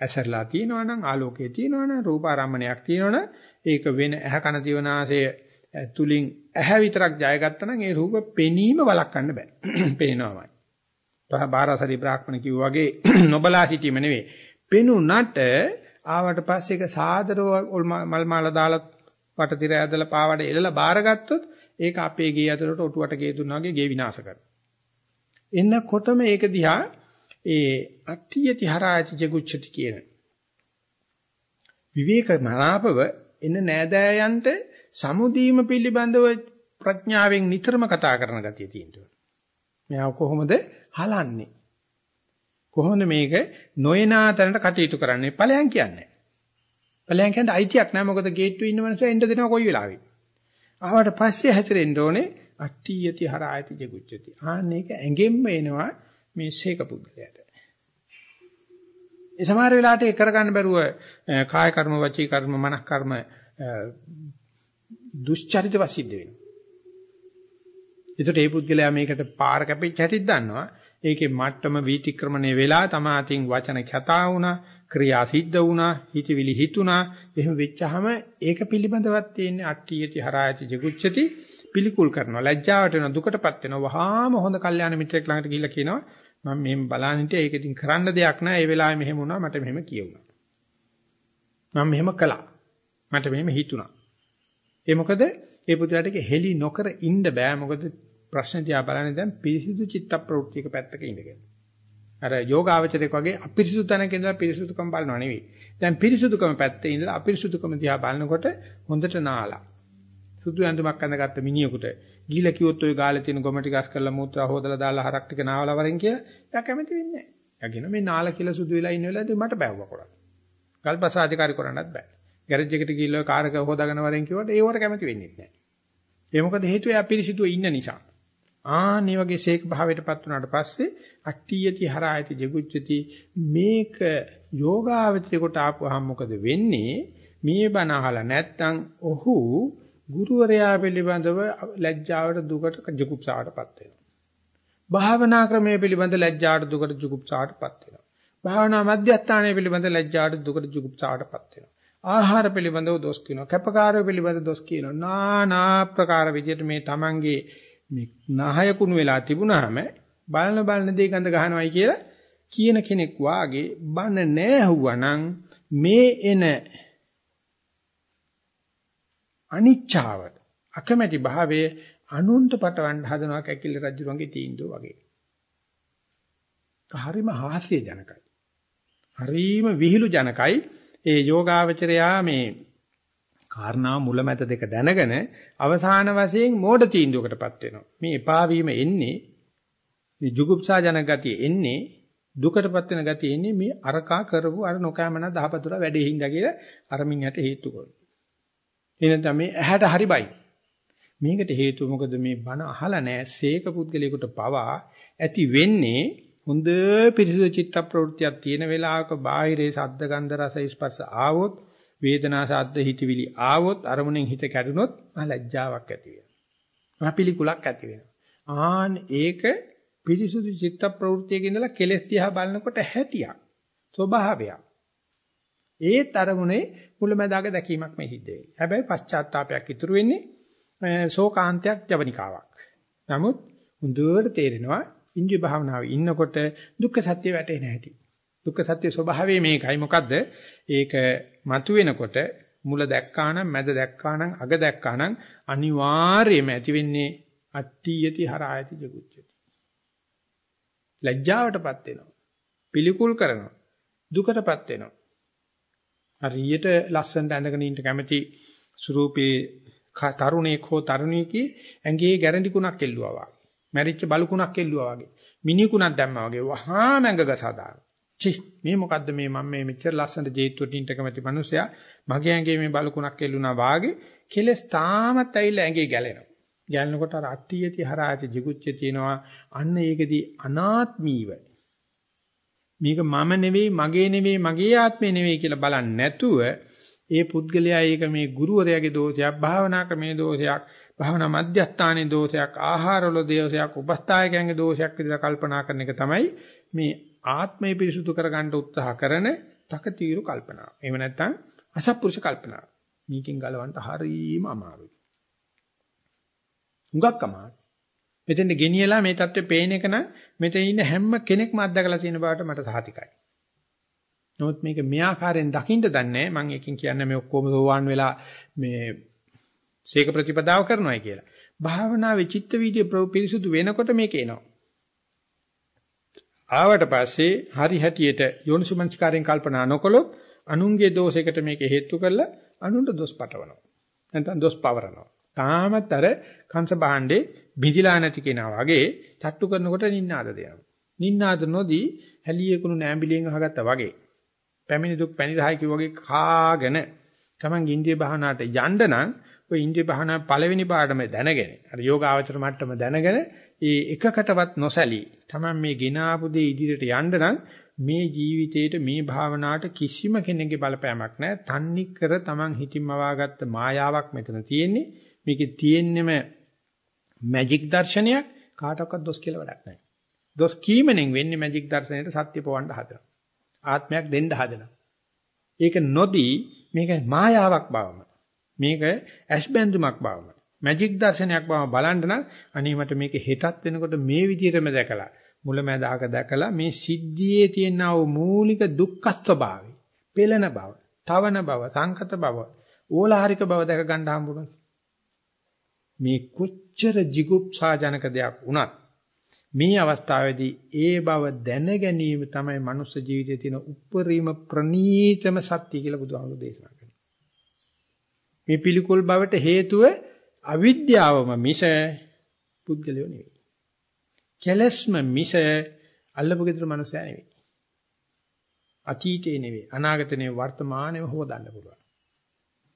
ඇසරලා තියෙනවා නම් ආලෝකයේ තියෙනවා නම් රූපාරම්මණයක් තියෙනවා නම් ඒක වෙන ඇහ කන දිවනාසය තුලින් ඇහැ විතරක් ජයගත්තා නම් ඒ රූප පෙනීම වළක්වන්න බෑ. [clears throat] පේනවාමයි. බාරසරි බ්‍රාහ්මණ කිව්වා වගේ [clears throat] නොබලා සිටීම නෙවෙයි. පෙනුනට ආවට පස්සේ ඒක සාදරව මල් මාල දාලා වටතිර ඇදලා පාවඩ එලලා බාරගත්තොත් ඒක අපේ ගේ ඇතුළට ඔටුවට ගේ දුන්නා වගේ ගේ විනාශ කරනවා. එන්නකොටම ඒක දිහා ඒ අට්ඨියති හරාචි ජගුච්ඡති කියන විවේක මනාපව එන නෑදෑයන්ට සමුදීම පිළිබඳව ප්‍රඥාවෙන් නිතරම කතා කරන ගතිය තියෙනවා. මෙයා කොහොමද හලන්නේ? කොහොමද මේක නොයනා තැනට කටයුතු කරන්නේ? ඵලයන් කියන්නේ. ඵලයන් කියන්නේ අයිතියක් නෑ මොකද ගේට්ටුවේ ඉන්න මනුස්සයා එන්න දෙනවා කොයි වෙලාවෙ. ආවට පස්සේ හැසිරෙන්න ඕනේ අට්ටි යති හරායති ජගුච්චති. ආන්න ඒක ඇඟෙන්න එනවා මේ ශේක පුද්ගලයාට. ඒ සමහර වෙලාවට ඒ කරගන්න බැරුව කාය කර්ම වචී කර්ම මනස් කර්ම දුෂ්චරිත වසිද්ධ වෙනවා. ඒකට ඒ පුද්ගලයා මේකට පාර කැපෙච්ච හැටිත් දන්නවා. ඒකේ මට්ටම වීතික්‍රමණය වෙලා තමා අතින් වචන කතා වුණා, ක්‍රියා සිද්ධ වුණා, හිතවිලි හිතුණා. එහෙම වෙච්චාම ඒක පිළිබඳවත් තියෙන්නේ අට්ඨියති හරායති ජිගුච්ඡති පිළිකුල් කරනවා. ලැජ්ජාවට වෙනවා, දුකටපත් වෙනවා. වහාම හොඳ කල්යාණ මිත්‍රෙක් ළඟට ගිහිල්ලා කියනවා මම මෙහෙම බලන්න හිටියා ඒක ඉතින් කරන්න දෙයක් නෑ. ඒ වෙලාවේ මෙහෙම වුණා මට මෙහෙම කියුණා. මම මෙහෙම කළා. මට මෙහෙම හිතුණා. ඒ මොකද ඒ පුදුරට හෙලි නොකර ඉන්න බෑ. මොකද ප්‍රශ්න දිහා බලන්නේ දැන් පිරිසිදු චිත්ත ප්‍රවෘත්තියක පැත්තක ඉඳගෙන. අර යෝගාවචරයක් වගේ අපිරිසුදු තැනක ඉඳලා පිරිසුදුකම බලනව නෙවෙයි. දැන් පිරිසුදුකම පැත්තේ ඉඳලා අපිරිසුදුකම දිහා බලනකොට හොඳට නාලා. සුදු ඇඳුමක් අඳගත්ත මිනිහෙකුට ගිහිලා කිව්වොත් ওই ගාලේ තියෙන ගොම ටික අස් කරලා මූත්‍රා හොදලා දාලා හරක් ටික නාවලා වරෙන් කියලා එයා කැමති වෙන්නේ නැහැ. එයා කියන මේ නාලා කියලා සුදු වෙලා ඉන්න වෙලාවදී මට බෑවුවා කරන්න. ගල්පසාධිකාරී කරන්නත් බෑ. ගෑරේජ් එකට ගිහිල්ලා කාර් එක හොදාගෙන වරෙන් කිව්වට ඒවට කැමති වෙන්නේ නැහැ. ඒ මොකද හේතුව එයා පිරිසිදුව ඉන්න නිසා. ආන්නේ වගේ ශේක භාවයටපත් වුණාට පස්සේ අට්ඨියති හරායති ජගුච්චති මේක යෝගාවචරයට ආපුවාම මොකද වෙන්නේ මේ බණ අහලා නැත්නම් ඔහු ගුරුවරයා පිළිබඳව ලැජ්ජාවට දුකට ජුගුප්සාවටපත් වෙනවා. භාවනා ක්‍රමයේ පිළිබඳ ලැජ්ජාවට දුකට ජුගුප්සාවටපත් වෙනවා. භාවනා මධ්‍යස්ථානයේ පිළිබඳ ලැජ්ජාවට දුකට ජුගුප්සාවටපත් වෙනවා. ආහාර පිළිබඳව දොස් කියනවා. කැපකාරය පිළිබඳව දොස් කියනවා. নানা ප්‍රකාර විදිහට මේ Tamange මේ නහය කුණු වෙලා තිබුණාම බලන බලන දේ ගඳ ගන්නවයි කියලා කියන කෙනෙක් වාගේ බන නැහුවනම් මේ එන අනිච්චාව අකමැති භාවයේ අනුන්ට පටවන්න හදනවා කැකිල්ල රජුගේ තීන්දුව වගේ. හරිම හාස්‍ය ජනකයි. හරිම විහිළු ජනකයි ඒ යෝගාවචරයා මේ කාරණා මුලැමැද දෙක දැනගෙන අවසාන වශයෙන් මෝඩ තීන්දුවකටපත් වෙනවා. මේ එපා වීම එන්නේ මේ ජුගුප්සා ජනක ගතිය එන්නේ දුකටපත් වෙන ගතිය එන්නේ මේ අරකා කරපු අර නොකෑමන දහපතුල වැඩේ හින්දා කියලා අරමින් යට හේතු කරනවා. එහෙනම් තමයි ඇහැට හරිබයි. මේකට හේතුව මොකද මේ බණ අහලා නැහැ සීක පුද්ගලයාට පවා ඇති වෙන්නේ හොඳ පිරිසුදු චිත්ත ප්‍රවෘත්තියක් තියෙන වෙලාවක බාහිරේ සද්ද ගන්ධ රස ස්පර්ශ ආවොත් වේදනා සාද්ද හිතවිලි ආවොත් අරමුණෙන් හිත කැඩුනොත් මහ ලැජ්ජාවක් ඇති වෙනවා. මහ පිළිකුලක් ඇති වෙනවා. ආන් ඒක පිරිසුදු චිත්ත ප්‍රවෘත්තියක ඉඳලා කෙලස් දිහා බලනකොට හැටියක්. ස්වභාවයක්. ඒ තරමුණේ මුලැමැදාග දැකීමක් මේ සිද්ධ වෙන්නේ. හැබැයි පශ්චාත්තාවයක් ඉතුරු වෙන්නේ ශෝකාන්තයක් ජවනිකාවක්. නමුත් හොඳට තේරෙනවා ඉන්ද්‍රිය භාවනාවේ ඉන්නකොට දුක්ඛ සත්‍ය වැටෙන්නේ නැහැටි. දුක්ඛ සත්‍ය ස්වභාවය මේකයි. මොකද්ද? ඒක මතුවෙනකොට මුල දැක්කානම් මැද දැක්කානම් අග දැක්කානම් අනිවාර්යයෙන්ම ඇති වෙන්නේ අට්ඨියති හරායති ජගුච්චති. ලැජ්ජාවටපත් වෙනවා. පිළිකුල් කරනවා. දුකටපත් වෙනවා. හරියට ලස්සනට ඇඳගෙන ඉන්න කැමති ස්වරූපේ තරුණේක හෝ තරුණියකී ඇඟේ ගැරන්ටි කුණක් එල්ලුවා වගේ. මැරිච්ච බලුකුණක් එල්ලුවා වගේ. මිනි කුණක් දැම්මා වගේ වහා මැඟ ගසා දානවා. චි මේ මොකද්ද මේ මම මේ මෙච්චර ලස්සනට ජේතුවට ඉන්න කැමති මිනිසයා මගේ ඇඟේ මේ බලකුණක් එල්ලුණා වාගේ කෙලස් තාමත් ඇවිල්ලා ඇඟේ ගැලෙනවා. ගැලෙනකොට අර අට්ටියති හරාච jigucche තියෙනවා අන්න ඒකදී අනාත්මීව මේක මම නෙවෙයි මගේ නෙවෙයි මගේ ආත්මේ නෙවෙයි කියලා බලන්නේ නැතුව ඒ පුද්ගලයා ඒක මේ ගුරුවරයාගේ දෝෂයක් භාවනා ක්‍රමේ දෝෂයක් භාවනා මධ්‍යස්ථානයේ දෝෂයක් ආහාරවල දෝෂයක් උපස්ථායකයන්ගේ දෝෂයක් විදිහට කල්පනා කරන එක තමයි මේ ආත්මය පිරිසුදු කරගන්න උත්සාහ කරන තකතිරු කල්පනාව. එහෙම නැත්නම් අසත්පුරුෂ කල්පනාව. මේකෙන් ගලවන්න හරීම අමාරුයි. හුඟක් අමාරුයි. මෙතෙන්ද ගෙනියලා මේ தත්ත්වෙ පේන එක නම් මෙතන ඉන්න හැම කෙනෙක්ම අත්දකලා තියෙන බවට මට සහතිකයි. නමුත් මේක මේ ආකාරයෙන් දකින්න දන්නේ මම එකකින් කියන්නේ මේ ඔක්කොම සෝවාන් වෙලා මේ සීක ප්‍රතිපදාව කරනවායි කියලා. භාවනාවේ චිත්ත වීදිය පිරිසුදු වෙනකොට මේක එනවා. ආවට පස්සේ හරි හැටියට යෝනිසුමංස්කාරයෙන් කල්පනා නොකළොත් අනුන්ගේ දෝෂයකට මේක හේතු කරලා අනුන්ට දොස් පටවනවා. නැත්නම් දොස් පවරනවා. තාමත් අර කංශ භාණ්ඩේ බිඳිලා නැති කෙනා වගේ තට්ටු කරනකොට නින්නාද දෙනවා. නින්නාද නොදී හැලියකුණු නෑඹිලියෙන් අහගත්තා වගේ. පැමිණි දුක් පැණි රහයි කිව්වා වගේ කාගෙන Taman ඉන්ද්‍රිය භාවනාවට යන්න නම් ඔය ඉන්ද්‍රිය භාවනා පළවෙනි පාඩම දැනගෙන අර යෝගාවචර මට්ටම දැනගෙන ඒ එකකටවත් නොසැලී Taman මේ ගෙනාපු දේ ඉදිරියට යන්න නම් මේ ජීවිතේට මේ භාවනාවට කිසිම කෙනෙකුගේ බලපෑමක් නැහැ. තන්නි කර Taman හිතින්ම වාගත්ත මායාවක් මෙතන තියෙන්නේ. මේකේ තියෙන්නෙම මැජික් දර්ශනයක් කාටවත් දොස් කියලා වැඩක් නැහැ. දොස් කීමෙන් වෙන්නේ මැජික් දර්ශනයට සත්‍ය පොවන්න හදනවා. ආත්මයක් දෙන්න හදනවා. ඒක නොදී මේක මායාවක් බවම මේක ඇස්බැඳුමක් බවම මැජික් දර්ශනයක් බව බලන්න නම් අනේ මට මේක හෙටත් වෙනකොට මේ විදිහටම දැකලා මුලැමැදාක දැකලා මේ සිද්ධියේ තියෙන ආ මූලික දුක්ඛ ස්වභාවය පෙළෙන බව තවන බව සංකත බව ඕලාරික බව දැක ගන්න හම්බුනොත් මේ කොච්චර jigupsajනක දෙයක් වුණත් මේ අවස්ථාවේදී ඒ බව දැන ගැනීම තමයි මනුස්ස ජීවිතයේ තියෙන උප්පරීම ප්‍රනීතම සත්‍ය කියලා බුදුහාමුදුරු දේශනා කරනවා. මේ පිළිකුල් බවට හේතුව අවිද්‍යාවම මිස පුද්ගලයෝ නෙවෙයි. කෙලස්ම මිස අල්ලපු ගෙදර මනුස්සයා නෙවෙයි. අතීතේ නෙවෙයි අනාගතේ නෙවෙයි වර්තමානයේම හොදන්න පුළුවන්.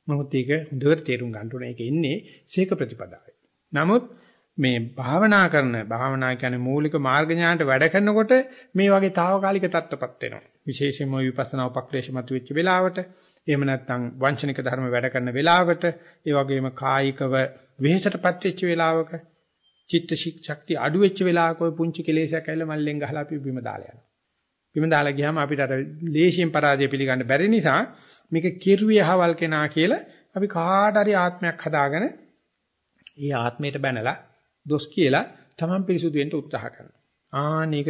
නමුත් ඒක හොඳට තේරුම් ගන්න ඕනේ. ඒක ඉන්නේ සීක ප්‍රතිපදාවේ. නමුත් මේ භාවනා කරන භාවනා කියන්නේ මූලික මාර්ග ඥානට වැඩ කරනකොට මේ වගේ తాවකාලික தත්ත්වපත් වෙනවා. විශේෂයෙන්ම විපස්සනා උපක්ලේශ මතුවෙච්ච වෙලාවට, එහෙම නැත්නම් වංචනික ධර්ම වැඩ කරන වෙලාවට, ඒ වගේම කායිකව වෙහෙසටපත් වෙච්ච වෙලාවක, චිත්ත ශක්ති අඩු වෙච්ච වෙලාවක ඔය පුංචි කෙලෙසයක් ඇවිල්ලා මල්ලෙන් ගහලා අපි බිම දාලා යනවා. බිම දාලා ගියාම අපිට අර ලේසියෙන් පරාජය පිළිගන්න බැරි නිසා මේක කිරුවේ අහවල් කෙනා කියලා අපි කාට හරි ආත්මයක් හදාගෙන ඒ ආත්මයට බැනලා දොස් කියලා තමන් පිරිසුදු වෙන්න උත්සාහ කරනවා. ආනේක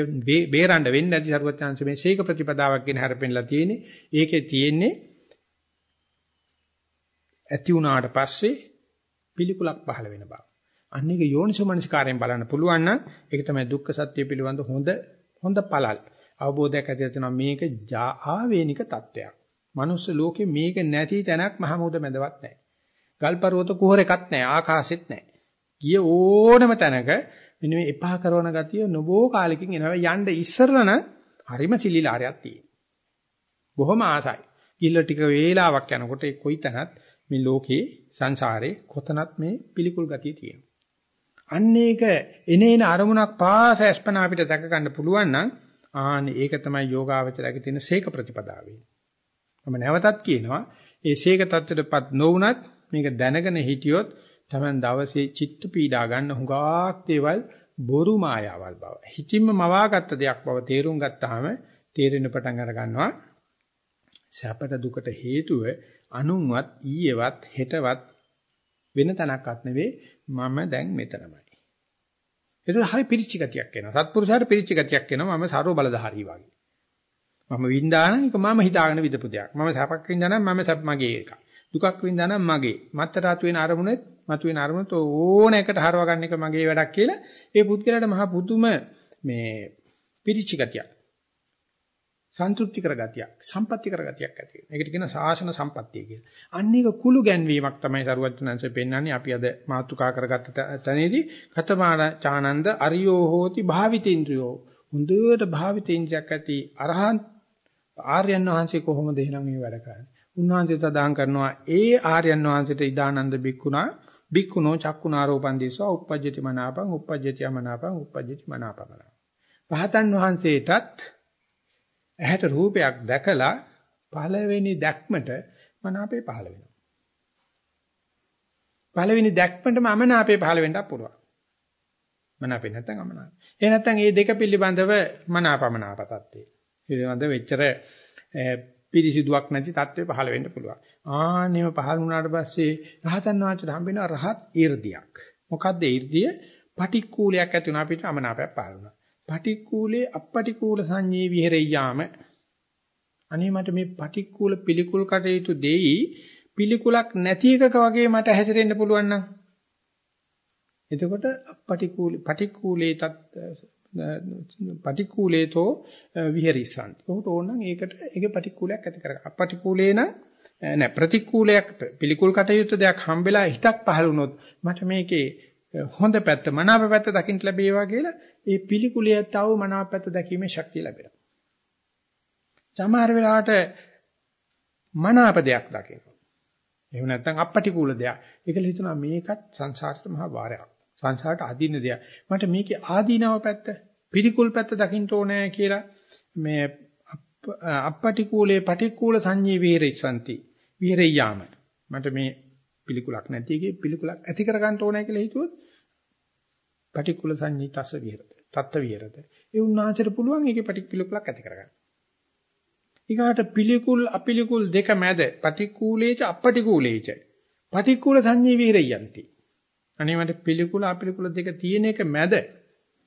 බේරන්න වෙන්නේ නැති සරුවචාන්ස මේ ශේක ප්‍රතිපදාවක් කියන හැරපෙන්නලා තියෙන්නේ. ඒකේ තියෙන්නේ ඇති වුණාට පස්සේ පිළිකුලක් පහළ වෙන බව. අන්න ඒක යෝනිසෝමනසිකාරයෙන් බලන්න පුළුවන් නම් ඒක තමයි දුක්ඛ සත්‍ය පිළිබඳ හොඳ හොඳ පළල්. අවබෝධයක් ඇති වෙනවා මේක ආවේනික තත්වයක්. මනුස්ස ලෝකේ මේක නැති තැනක් මහමුද මැදවත් නැහැ. ගල් පර්වත කුහරයක්වත් නැහැ. ආකාශෙත් නැහැ. ගිය ඕනම තැනක මෙන්න මේ එපා කරන ගතිය නොබෝ කාලෙකින් එනවා. යන්න ඉස්සරන හරිම සිලිලාරයක් තියෙනවා. බොහොම ආසයි. කිල්ල ටික වේලාවක් යනකොට ඒ කොයි තැනත් මේ ලෝකේ සංසාරේ කොතනත් මේ පිළිකුල් ගතිය තියෙනවා. අන්න ඒක එනේන අරමුණක් පාස ඇස්පන අපිට දැක ගන්න පුළුවන් නම් ආන්නේ ඒක තමයි යෝගාවචරයේ තියෙන සීක ප්‍රතිපදාවේ. මම නැවතත් කියනවා ඒ සීක தත්ත්වයටපත් නොවුනත් මේක දැනගෙන හිටියොත් තමයි දවසේ චිත්ත පීඩා ගන්න හුඟක් දේවල් බොරු මායාවල් බව. හිතින්ම මවාගත්ත දෙයක් බව තේරුම් ගත්තාම තේරෙන පටන් අර ගන්නවා. සැපට දුකට හේතුව අනුන්වත් ඊයේවත් හෙටවත් වෙන තැනක්වත් නෙවෙයි මම දැන් මෙතනමයි. ඒක හරි පිරිච්ච ගතියක් එනවා. සත්පුරුෂයාට පිරිච්ච ගතියක් එනවා. මම ਸਰව බලධාරී වගේ. මම වින්දානම් ඒක මම හිතාගෙන විදපු දෙයක්. මම සැපක් වින්දානම් මම සැප මගේ එක. දුකක් වින්දානම් මගේ. මත්තරාතු වෙන අරමුණෙත් මතුවෙන අරමුණත් ඕන එකට හරව ගන්න එක මගේ වැඩක් කියලා ඒ පුද්ගලයාට මහා පුදුම මේ පිරිච්ච ගතියක්. සන්තුෂ්ටි කරගතියක්, සම්පත්‍ති කරගතියක් ඇති වෙනවා. ඒකට කියන සාසන සම්පත්තිය කියලා. අන්න ඒක කුළු ගැන්වීමක් තමයි සරුවචනංශය පෙන්වන්නේ. අපි අද මාතුකා කරගත්ත තැනේදී කතමාන චානන්ද අරියෝ හෝති භාවිතේන්ද්‍රයෝ. හොඳට භාවිතේන්ද්‍රයක් ඇති අරහන් ආර්යයන් වහන්සේ කොහොමද එහෙනම් මේ වැඩ කරන්නේ? උන්වහන්සේ සදාන් කරනවා ඒ ආර්යයන් වහන්සේට ඉදානන්ද බික්කුණා බික්කුණෝ චක්කුණාරෝපන් දිස්වා uppajjati මනාපං uppajjati අමනාපං uppajjati මනාපමන. රහතන් වහන්සේටත් ඇහැට රූපයක් දැකලා පළවෙනි දැක්මට මනාපේ පහළ වෙනවා. පළවෙනි දැක්මටම අමනාපේ පහළ වෙන්නත් පුළුවන්. මනාපේ නැත්නම් අමනාප. ඒ නැත්නම් මේ දෙක පිළිබඳව මනාපමනාප තත්ත්වේ. පිළිබඳව වෙච්චර පිරිසිදුවක් නැති තත්ත්වේ පහළ වෙන්න පුළුවන්. ආනෙම පහළ වුණාට පස්සේ රහතන් වහන්සේට හම්බෙන රහත් ඊර්ධියක්. මොකද්ද ඊර්ධිය? පටික්කුලයක් ඇති වුණා අපිට අමනාපයක් පහළ වුණා. පටික්කුලේ අපටික්කුල සංඤේ විහෙරෙයාම අනේ මට මේ පටික්කුල පිළිකුල් කටයුතු දෙයි පිළිකුලක් නැති එකක වගේ මට හැසිරෙන්න පුළුවන් නම් එතකොට අපටික්කුල පටික්කුලේ තත් පටික්කුලේතෝ විහෙරිසන්ති. උහුට ඕනනම් ඒකට ඒකේ පටික්කුලයක් ඇති කරගන්න. අපටික්කුලේ නම් නෑ ප්‍රතික්කුලයක් පිළිකුල් කටයුතු දෙයක් හම්බෙලා හිතක් පහළ වුණොත් මට මේකේ හොඳ පැත්ත මනාප පැත්ත දකින්න ලැබේවා කියලා ඒ පිළිකුලියත් ආව මනාප පැත්ත දැකීමේ ශක්තිය ලැබෙනවා. සමහර වෙලාවට මනාප දෙයක් දකිනවා. එහෙම නැත්නම් අපටිකූල දෙයක්. ඒකල හිතනවා මේකත් සංසාරයට මහා වාරයක්. සංසාරට අදින්න දෙයක්. මට මේකේ ආදීනව පැත්ත, පිළිකුල් පැත්ත දකින්න ඕනේ කියලා මේ අපටිකූලේ පටිකූල සංඤී විහෙරිසanti. විහෙරියාම. මට මේ පිළිකුලක් නැති එකේ පිළිකුලක් ඇති කර ගන්න ඕනේ කියලා හිතුවොත් පටිකුල සංඤී තස්ස විහෙරත. තත්ත්ව විහෙරත. ඒ උන්වහන්සේට පුළුවන් ඒකේ පටිකුලක් ඇති කරගන්න. ඊගාට පිළිකුල් අපිළිකුල් දෙක මැද පටිකූලේච අපටිකූලේච පටිකූල සංඤී විහෙරියන්ති. අනේ මට පිළිකුල අපිළිකුල දෙක තියෙන එක මැද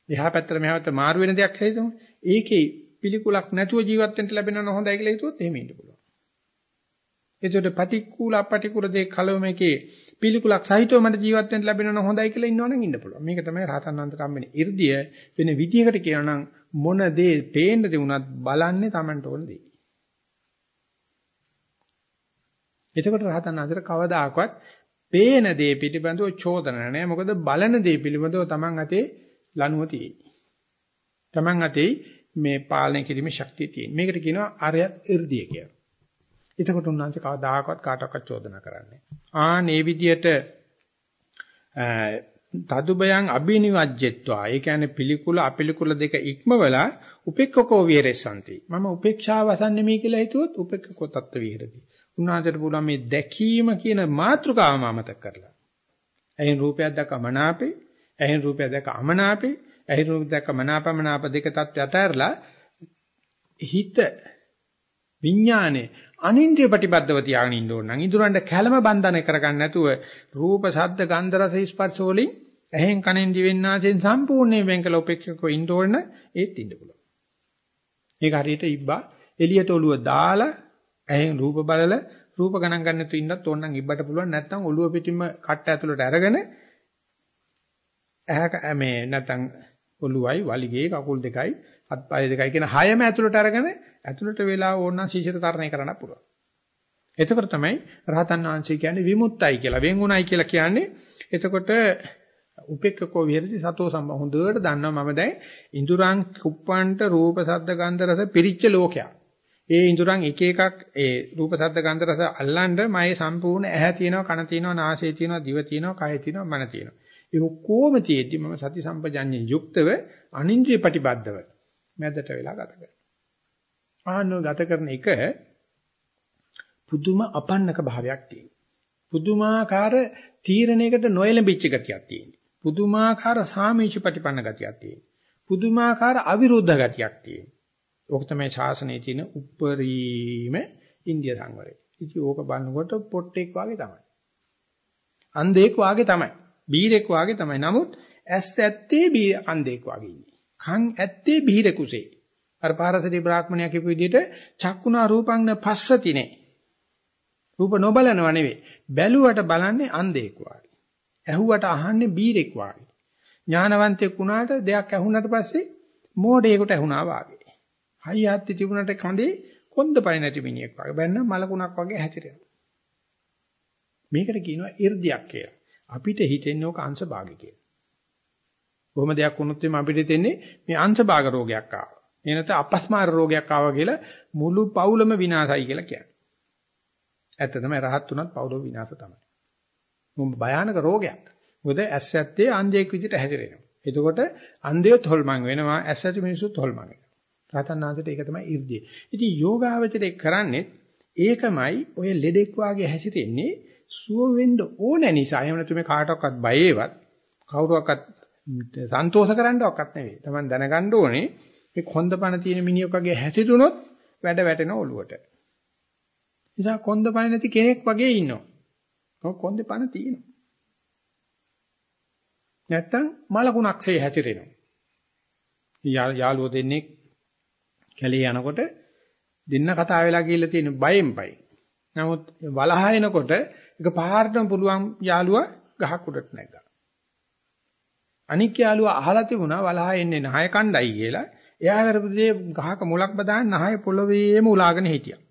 එහා පැත්තට මෙහා පැත්තට මාරු වෙන දෙයක් හේතුම ඒකේ පිළිකුලක් නැතුව ජීවත් වෙන්න ලැබෙනව හොඳයි කියලා හිතුවොත් එහෙම ඉන්න පුළුවන්. එතකොට පටික්කුල අපටිකුල දෙක කලවම එකේ පිළිකුලක් සහිතව මට ජීවත් වෙන්න ලැබෙනවනම් හොඳයි කියලා ඉන්නවනම් ඉන්න පුළුවන්. මේක තමයි රහතන් වහන්සේ කම්මෙන 이르දිය වෙන විදියකට කියනනම් මොන දේ පේන්න දෙුණත් බලන්නේ Tamanට ඕන දේ. එතකොට රහතන් වහන්සේ කවදාකවත් පේන දේ පිළිබඳව චෝදන නැහැ. මොකද බලන දේ පිළිබඳව Taman අතේ ලනුව තියෙයි. Taman අතේ මේ පාලනය කිරීමේ ශක්තිය තියෙයි. මේකට කියනවා අරයත් 이르දිය කියලා. එතකොට උන්වහන්සේ කවදාකවත් කාටවත් චෝදනා කරන්නේ ආ මේ විදියට තදුබයන් අබිනිවජ්ජත්වා. ඒ කියන්නේ පිළිකුල අපිළිකුල දෙක ඉක්මවලා උපෙක්කකෝ විහෙරසanti මම උපේක්ෂාව වසන්නේ මේ කියලා හිතුවොත් උපෙක්කකෝ තත්ත්ව විහෙරති. උන්වහන්සේට පුළුවන් මේ දැකීම කියන මාතෘකාවම අමතක කරලා. එහෙන් රූපයක් දැක මනාපේ එහෙන් රූපයක් දැක අමනාපේ එහෙන් රූපයක් දැක මනාපමනාප දෙක තත්ත්වයට අතහැරලා හිත විඥානේ අනින්ද්‍රිය ප්‍රතිබද්ධව තියාගෙන ඉන්න ඕන නම් ඉදuranda කැළම බන්ධන කරගන්න නැතුව රූප ශබ්ද ගන්ධ රස ස්පර්ශ වලින් ඇහෙන් කනෙන් දිවෙන් නාසයෙන් සම්පූර්ණයෙන් වෙන් කළ උපේක්ෂකව ඉන්න ඕන ඒත් ඉන්න පුළුවන්. මේක හරියට ඉබ්බා එළියට ඔළුව දාලා ඇහෙන් රූප බලලා රූප ගණන් ගන්න නැතුව ඉන්නත් ඕන නම් ඉබ්බට පුළුවන් නැත්නම් ඔළුව පිටින්ම කට්ට ඇතුළට අරගෙන ඇහැ මේ නැත්නම් ඔළුවයි වලිගේ කකුල් දෙකයි අත්පය දෙකයි කියන හයම ඇතුළට අරගෙන ඇතුළට වෙලා ඕනනම් ශීශර තරණය කරන්න පුළුවන්. එතකොට තමයි රහතන් වහන්සේ කියන්නේ විමුක්තයි කියලා වෙන්ුණයි කියලා කියන්නේ. එතකොට උපෙක්කකෝ විහෙරති සතෝ සම්බ හොඳට දන්නවා මම දැන් ඉඳුරන් කුප්පන්ට රූප සද්ද ගන්ධ රස පිරිච්ච ලෝකයක්. ඒ ඉඳුරන් එක එකක් ඒ රූප සද්ද ගන්ධ රස අල්ලන්න මගේ සම්පූර්ණ ඇහැ තියෙනවා කන තියෙනවා නාසය තියෙනවා දිව තියෙනවා කය තියෙනවා මන තියෙනවා. ඒ ඔක්කොම තියෙද්දි මම සති සම්පජඤ්ඤේ යුක්තව අනින්ද්‍රිය ප්‍රතිබද්ධව මැදට වෙලා ගත කරනවා. ආනෝ ගත කරන එක පුදුම අපන්නක භාවයක් තියෙනවා. පුදුමාකාර තීරණයකට නොයලඹිච්ච ගතියක් තියෙනවා. පුදුමාකාර සාමීච ප්‍රතිපන්න ගතියක් තියෙනවා. පුදුමාකාර අවිරුද්ධ ගතියක් තියෙනවා. ඕක තමයි ශාසනයේ තියෙන උප්පරීම ඉන්දිය සංවරය. ඉතින් ඕක බලනකොට පොට්ටෙක් වාගේ තමයි. අන්ධෙක් වාගේ තමයි. බීරෙක් වාගේ තමයි. නමුත් ඇස් ඇත්තේ බී අන්ධෙක් වාගේ ඉන්නේ. කන් ඇත්තේ බීරෙකුසේ. අර පාරසදී බ්‍රාහ්මණයා කියපු විදිහට චක්කුණා රූපං පස්සතිනේ. රූප නොබලනව නෙවෙයි. බැලුවට බලන්නේ අන්ධෙක් වාගේ. ඇහුවට අහන්නේ බීරෙක් වාගේ. ඥානවන්තයෙක් වුණාට දෙයක් ඇහුණට පස්සේ මෝඩයෙකුට ඇහුණා වාගේ. හයියත් තිබුණට කඳේ කොන්ද පය නැති මිනිහෙක් වගේ. බැන්න මලකුණක් වගේ හැසිරෙනවා. මේකට කියනවා 이르දියක් කියලා. අපිට හිතෙන්නේ ඕක අංශ භාගය කියලා. කොහොම දෙයක් වුණොත් එimhe අපිට හිතෙන්නේ මේ අංශ භාග රෝගයක් ආවා. එනත අපස්මාර රෝගයක් ආවා කියලා මුළු පවුලම විනාශයි කියලා කියන්නේ. ඇත්ත තමයි රහත් උනත් පවුල විනාශ තමයි. මොම් භයානක රෝගයක්. මොකද ඇස් ඇත්තේ අන්ධයෙක් විදිහට හැසිරෙනවා. එතකොට අන්ධයොත් හොල්මන් වෙනවා ඇස් ඇති මිනිස්සුත් හොල්මන් වෙනවා. රහතන් වහන්සේට ඒක තමයි 이르දිය. ඉතින් යෝගාවචරේ කරන්නේ ඒකමයි ඔය ලෙඩෙක් වාගේ හැසිරෙන්නේ සුව වෙන්න ඕන නිසා. එහෙම නැතු මේ කාටවත් බයේවත් කවුරුවක්වත් සන්තෝෂ කරන්නවක්වත් නෙවෙයි. Taman දැනගන්න ඕනේ මේ කොන්දපණ තියෙන මිනිහෙක් වගේ හැසිරුණොත් වැඩ වැටෙන ඔළුවට. නිසා කොන්දපණ නැති කෙනෙක් වගේ ඉන්නවා. ඔය කොන්දපණ තියෙනවා. නැත්තම් මලකුණක්සේ හැසිරෙනවා. යාළුවෝ දෙන්නේ කැලේ යනකොට දෙන්න කතා වෙලා ගිහිල්ලා තියෙන බයෙන් බයි. නමුත් වලහ එනකොට එක පාරටම පුළුවන් යාළුවා ගහක් උඩට නැග්ගා. අනික් යාළුවා අහලා තිබුණා වලහ එන්නේ නහය කණ්ඩායි කියලා. එයා කරපු දේ ගහක මුලක් බදාගෙන නහය පොළවේම උලාගෙන හිටියා.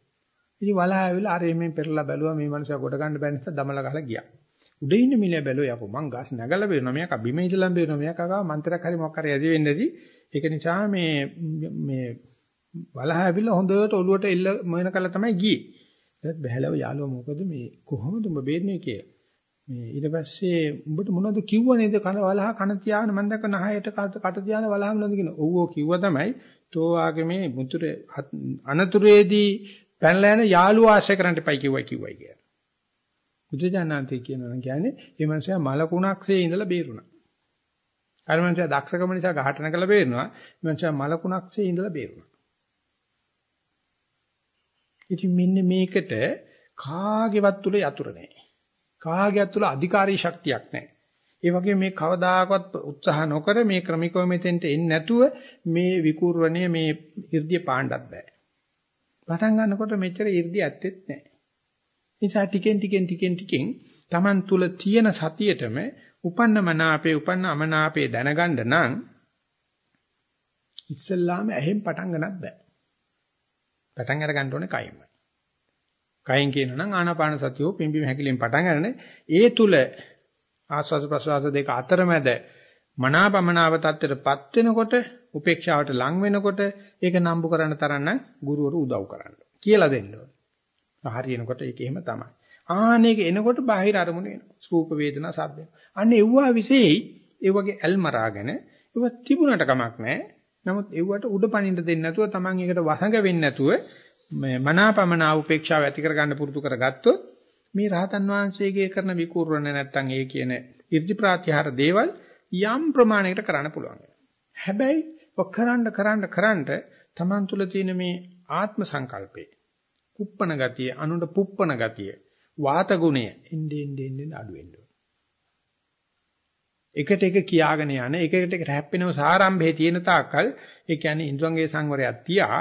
ඉතින් වලහ ඇවිල්ලා අර එමෙන් පෙරලා බැලුවා මේ මනුස්සයා ගොඩ ගන්න බැරි නිසා දමල ගහලා ගියා. උඩ ඉන්න මිනිහා බැලුවා යකෝ මං ගස් නැගලා බේනවා මෙයා කබිම ඉඳලා බේනවා මෙයා කගා මන්තරක් හරි මොකක් හරි ඇදි වෙන්නේදී ඒක නිසා මේ මේ වලහ ඇවිල්ලා හොඳට ඔලුවට එල්ල මොන කළා තමයි ගියේ. ඊට බහැලව යාළුවා මොකද මේ කොහොමද උඹ බේරන්නේ කියලා. මේ ඊට පස්සේ උඹට මොනවද කිව්ව නේද කන වලහ කන තියාගෙන මම දැක්ක නහයට කට තියාගෙන වලහ මොනවද කියන. ඔව් ඔව් කිව්වා තමයි. තෝ ආගේ මේ මුතුරේ අනතුරේදී පැනලා යන යාළුවා ආශ්‍රය කරන්න එපයි කිව්වයි කිව්වයි කියලා. බුදුජානනාන්තය කියනවා කියන්නේ මේ මනුස්සයා මලකුණක්සේ ඉඳලා බේරුණා. අර මනුස්සයා දක්ෂකම නිසා ඝාතන කළ බේරනවා. මේ මනුස්සයා මලකුණක්සේ ඉඳලා බේරුණා. ඉතින් මෙන්න මේකට කාගේවත් තුල යතුරු නැහැ. කාගේත් තුල අධිකාරී ශක්තියක් නැහැ. ඒ වගේ මේ කවදාකවත් උත්සාහ නොකර මේ ක්‍රමිකව මෙතෙන්ට එන්නේ නැතුව මේ විකූර්වණය මේ irdiya පාණ්ඩත් බෑ. පටන් ගන්නකොට මෙච්චර irdiya ඇත්තෙත් නැහැ. නිසා ටිකෙන් ටිකෙන් ටිකෙන් ටිකෙන් Taman තුල තියෙන සතියේටම උපන්න මනාපේ උපන්න අමනාපේ දැනගන්න නම් ඉස්සල්ලාම ඇහෙන් පටන් ගන්නත් බෑ. පටන් අර ගන්න ඕනේ කයින්ම. කයින් කියනවා නම් ආනාපාන සතියෝ පිම්බිම හැකිලින් පටන් ගන්න ඒ තුල ආස්වාද ප්‍රසවාස දෙක අතරමැද මනාපමනාව තත්ත්වයටපත් වෙනකොට උපේක්ෂාවට ලං වෙනකොට ඒක නම්බු කරන්න තරන්න ගුරුවරු උදව් කරන්න කියලා දෙන්න ඕනේ. හරියනකොට ඒක එහෙම තමයි. ආනේක එනකොට බාහිර අරමුණ එනවා. රූප වේදනා සද්ද. අන්න එව්වා විශේෂයි ඒ වගේ ඇල්මරාගෙන ඒව තිබුණට කමක් නැහැ. නමුත් එව්වට උඩ පනින්න දෙන්නේ නැතුව Taman එකට වසඟ වෙන්නේ නැතුව මේ මනාපමනා උපේක්ෂාව ඇති කරගන්න පුරුදු කරගත්තොත් මේ රහතන් වහන්සේගේ කරන විකූර්ණ නැත්තම් ඒ කියන ඉර්ධි ප්‍රාතිහාර දේවල් යම් ප්‍රමාණයකට කරන්න පුළුවන්. හැබැයි ඔක් කරන්න කරන්න කරන්න Taman තුල තියෙන මේ ආත්ම සංකල්පේ කුප්පන ගතිය, අනුන්ට පුප්පන ගතිය, වාත ගුණය එන්නේ එන්නේ අඩු වෙන්න එකට එක කියාගෙන යන එකට එක හැප්පෙනව සාරම්භයේ තියෙන තාක්කල් ඒ කියන්නේ ඉන්ද්‍රංගේ සංවරයක් තියා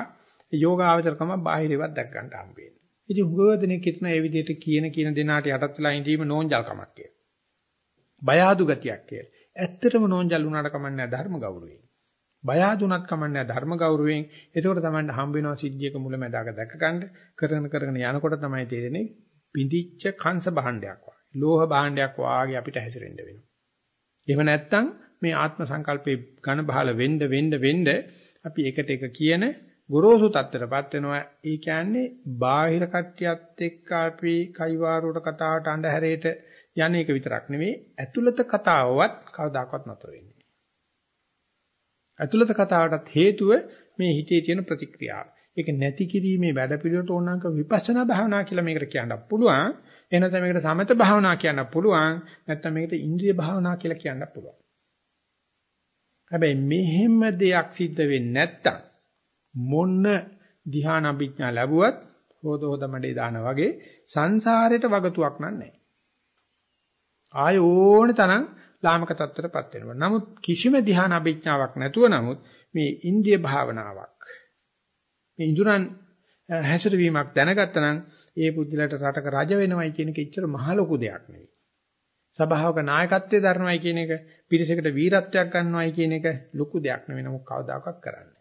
යෝගාවචරකම බාහිරවත් දැක් ගන්න හම්බ වෙනවා. ඉතින් හුගවදෙනෙක් හිටන ඒ විදිහට කියන කියන දෙනාට යටත් වෙලා ඉඳීම නෝන්ජල්කමක් කියලා. බය ආදු ගතියක් කියලා. ඇත්තටම නෝන්ජල් වුණාට කමන්නේ ධර්ම ගෞරවයෙන්. බය ආදුණත් කමන්නේ ධර්ම ගෞරවයෙන්. ඒකෝට තමයි හම්බ වෙනවා සිද්ධියක මුලැමැදාක දැක ගන්න. කරගෙන කරගෙන යනකොට තමයි තේරෙන්නේ පිඳිච්ච කංශ භාණ්ඩයක් වගේ. ලෝහ භාණ්ඩයක් වාගේ අපිට හැසිරෙන්න වෙනවා. එහෙම නැත්නම් මේ ආත්ම සංකල්පේ ඝන බහල වෙන්න වෙන්න වෙන්න අපි එකට එක කියන ගොරෝසු තත්ත්වයටපත් වෙනවා. ඒ කියන්නේ බාහිර කට්ටියත් එක්ක අපි කයිවාරුවට කතාවට අඳුරේට යන එක විතරක් නෙවෙයි ඇතුළත කතාවවත් කවදාකවත් නතර වෙන්නේ නැහැ. ඇතුළත කතාවටත් හේතුව මේ හිතේ තියෙන ප්‍රතික්‍රියාව. ඒක නැති කිරීමේ වැඩපිළිවෙලට ඕනනම් විපස්සනා භාවනා කියලා මේකට කියන්න පුළුවන්. එහෙනම් මේකට සමත භාවනා කියන්න පුළුවන්. නැත්නම් මේකට ඉන්ද්‍රිය භාවනා කියලා කියන්න පුළුවන්. හැබැයි මෙහෙම දෙයක් සිද්ධ වෙන්නේ නැත්තම් මොන්න ධ්‍යාන අභිඥා ලැබුවත් හොද හොද මඩේ දාන වගේ සංසාරයට වගතුවක් නැහැ. ආය ඕන තරම් ලාමක තත්ත්වයටපත් වෙනවා. නමුත් කිසිම ධ්‍යාන අභිඥාවක් නැතුව නමුත් මේ ඉන්ද්‍රිය භාවනාවක් මේ ඉඳුරන් හැසිරවීමක් දැනගත්තා නම් ඒ පුද්ගලයාට රටක රජ වෙනවයි කියන එක ඉච්චර මහ ලොකු දෙයක් නෙවෙයි. සභාවක නායකත්වයේ දරනවයි කියන එක පිරිසකට වීරත්වයක් ගන්නවයි කියන එක ලොකු දෙයක් නෙවෙයි නමුත් කවදාකවත් කරන්නේ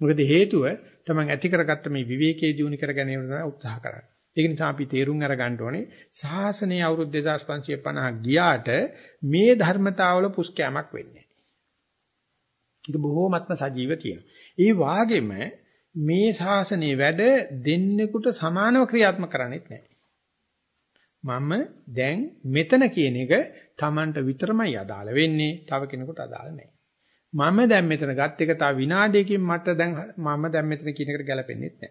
මොකද හේතුව තමන් ඇති කරගත්ත මේ විවේකයේ දිනු කර ගැනීමට උත්සාහ කරන්නේ. ඒක නිසා අපි තේරුම් අරගන්න ඕනේ ශාසනයේ අවුරුදු 2550 ගියාට මේ ධර්මතාවල පුස්කෑමක් වෙන්නේ ඒක බොහෝමත්ම සජීව තියෙනවා. ඒ වාගෙම මේ ශාසනයේ වැඩ දෙන්නෙකුට සමානව ක්‍රියාත්මක කරන්නේත් නැහැ. මම දැන් මෙතන කියන එක Tamanට විතරමයි අදාළ වෙන්නේ. තව කෙනෙකුට අදාළ නැහැ. මම දැන් මෙතන ගත් එක තව විනාඩියකින් මට දැන් මම දැන් මෙතන කියන එකට ගැලපෙන්නේ නැහැ.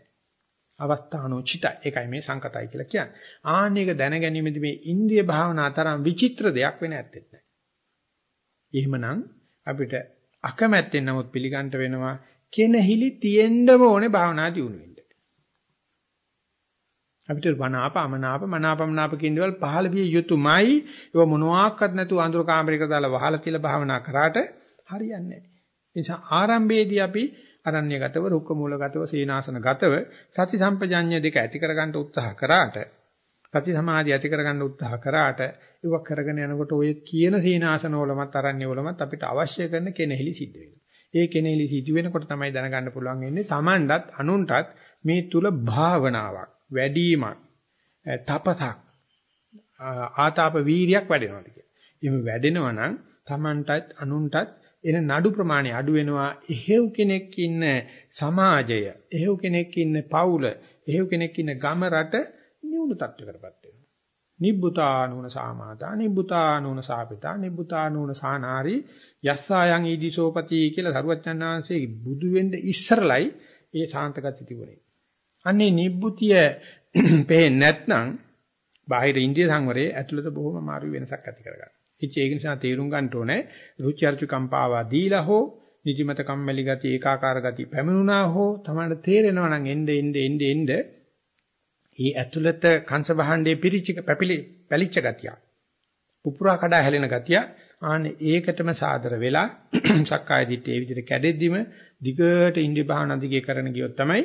අවස්ථානෝචිතයි. ඒකයි මේ සංකතයි කියලා කියන්නේ. ආන්න එක දැන ගැනීමේදී මේ ඉන්ද්‍රිය භාවනා තරම් විචිත්‍ර දෙයක් වෙන ඇත්තෙත් නැහැ. එහෙමනම් අපිට අකමැත්තෙන් නමුත් පිළිගන්න වෙනවා කෙනහිලි තියෙන්නම ඕනේ භාවනා දියුණු වෙන්න. අපිට වනාප අමනාප මනාපමනාප කියන දේවල් පහළ විය යුතුමයි. ඒව මොනවාක්වත් නැතුව අඳුර කාමරයක දාලා වහලා තියලා භාවනා කරාට හරියන්නේ නැහැ. ඒ නිසා ආරම්භයේදී අපි අරණ්‍යගතව, රුක්ක මූලගතව, සීනාසනගතව සති සම්පජඤ්ඤ දෙක ඇති කරගන්න උත්සාහ කරාට, සති සමාධිය ඇති කරගන්න උත්සාහ කරාට, ඒක කරගෙන යනකොට ඔය කියන සීනාසනවලමත් අරණ්‍යවලමත් අපිට අවශ්‍ය කරන කෙනෙහිලි සිද්ධ වෙනවා. ඒ කෙනෙහිලි සිද්ධ වෙනකොට තමයි දැනගන්න පුළුවන් වෙන්නේ Tamanටත් අනුන්ටත් මේ තුල භාවනාවක්, වැඩිමක්, තපතක්, ආතාප වීරියක් වැඩෙනවාද කියලා. එහෙම වැඩෙනවා නම් Tamanටත් අනුන්ටත් එන නඩු ප්‍රමාණය අඩු වෙනවා එහෙව් කෙනෙක් ඉන්න සමාජය එහෙව් කෙනෙක් ඉන්න පවුල එහෙව් කෙනෙක් ඉන්න ගම රට නිවුණු තත්ත්වයකටපත් වෙනවා. නිබ්බුතානූන සාමාතා නිබ්බුතානූන සාපිතා නිබ්බුතානූන සානාරි යස්සායන් ඊදිසෝපති කියලා සරුවච්චන් වහන්සේ බුදු වෙන්න ඉස්සරලයි ඒ ශාන්ත ගති තිබුණේ. අන්නේ නිබ්බුතිය [clears throat] පේන්නේ නැත්නම් බාහිර ඉන්දිය සංවරයේ ඇතුළත බොහොම අමාරු වෙනසක් ඇති කරගන්න. ඉතින් ඒක නිසා තේරුම් ගන්න ඕනේ රුචි අරුචි කම්පාවා දීලා හෝ නිදිමත කම්මැලි ගති ඒකාකාර ගති පැමිණුණා හෝ තමයි තේරෙනවා නම් එnde එnde එnde එnde ඊ ඇතුළත කංශ භාණ්ඩේ පිරිච්ච පැපිලි පැලිච්ච ගතිය. පුපුරා කඩා හැලෙන ගතිය. ආන්නේ ඒකටම සාදර වෙලා [clears throat] සක්කාය දිට්ඨිය ඒ විදිහට කැඩෙද්දිම දිගට ඉන්දිය භාවනා දිගේ කරන ගියොත් තමයි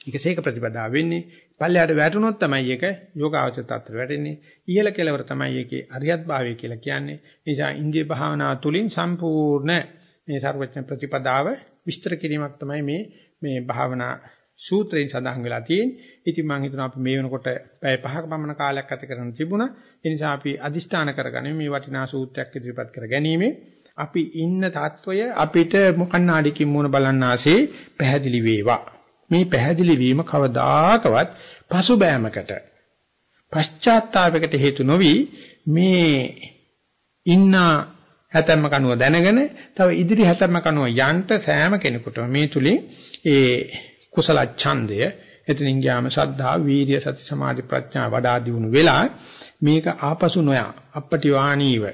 ඒකසේක ප්‍රතිපදාව වෙන්නේ. පල්ලයට වැටුනොත් තමයි ඒක යෝගාවචර තත්ත්වයට වැටෙන්නේ. ඉහළ කෙලවර තමයි ඒකේ අරියත් භාවය කියලා කියන්නේ. ඒ නිසා ඉන්දිය භාවනාව තුළින් සම්පූර්ණ මේ ਸਰවඥ ප්‍රතිපදාව විස්තර කිරීමක් තමයි මේ මේ භාවනා සූත්‍රයෙන් සඳහන් වෙලා තියෙන්නේ. ඉතින් මම හිතනවා අපි මේ වෙනකොට පැය පහක පමණ කාලයක් ගත කරන තිබුණා. ඒ නිසා අපි අදිෂ්ඨාන කරගනිමු මේ වටිනා සූත්‍රයක් ඉදිරිපත් කර ගැනීම. අපි ඉන්න තත්වය අපිට මොකන්නාඩිකින් මුණ බලන්න ආසේ පැහැදිලි වේවා. මේ පැහැදිලි වීම කවදාකවත් පසුබෑමකට පශ්චාත්තාවයකට හේතු නොවි මේ ඉන්න හැතැම්ම කනුව දැනගෙන තව ඉදිරි හැතැම්ම කනුව යන්න සෑම කෙනෙකුටම මේ තුලින් ඒ කුසල ඡන්දය එතනින් ගියාම ශ්‍රද්ධා වීර්ය සති සමාධි ප්‍රඥා වඩා දියුණු වෙලා මේක ආපසු නොයා අපටි වාණීව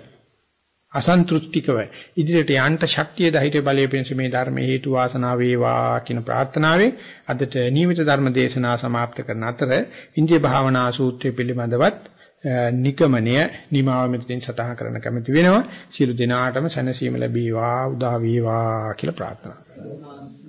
අසන්තුෂ්ටිකව ඉදිරියට යන්න ශක්තිය ධෛර්ය බලය පිණිස මේ ධර්ම හේතු වාසනා වේවා කියන ප්‍රාර්ථනාවෙන් අදට නියමිත ධර්ම දේශනා સમાપ્ત කරන අතර ඉන්දිය භාවනා සූත්‍රය පිළිබඳවත් නිගමනය නිමාව මෙතනින් සටහන් කරන්න කැමති වෙනවා සියලු දෙනාටම සැනසීම ලැබේවා උදා වේවා කියලා ප්‍රාර්ථනා කරනවා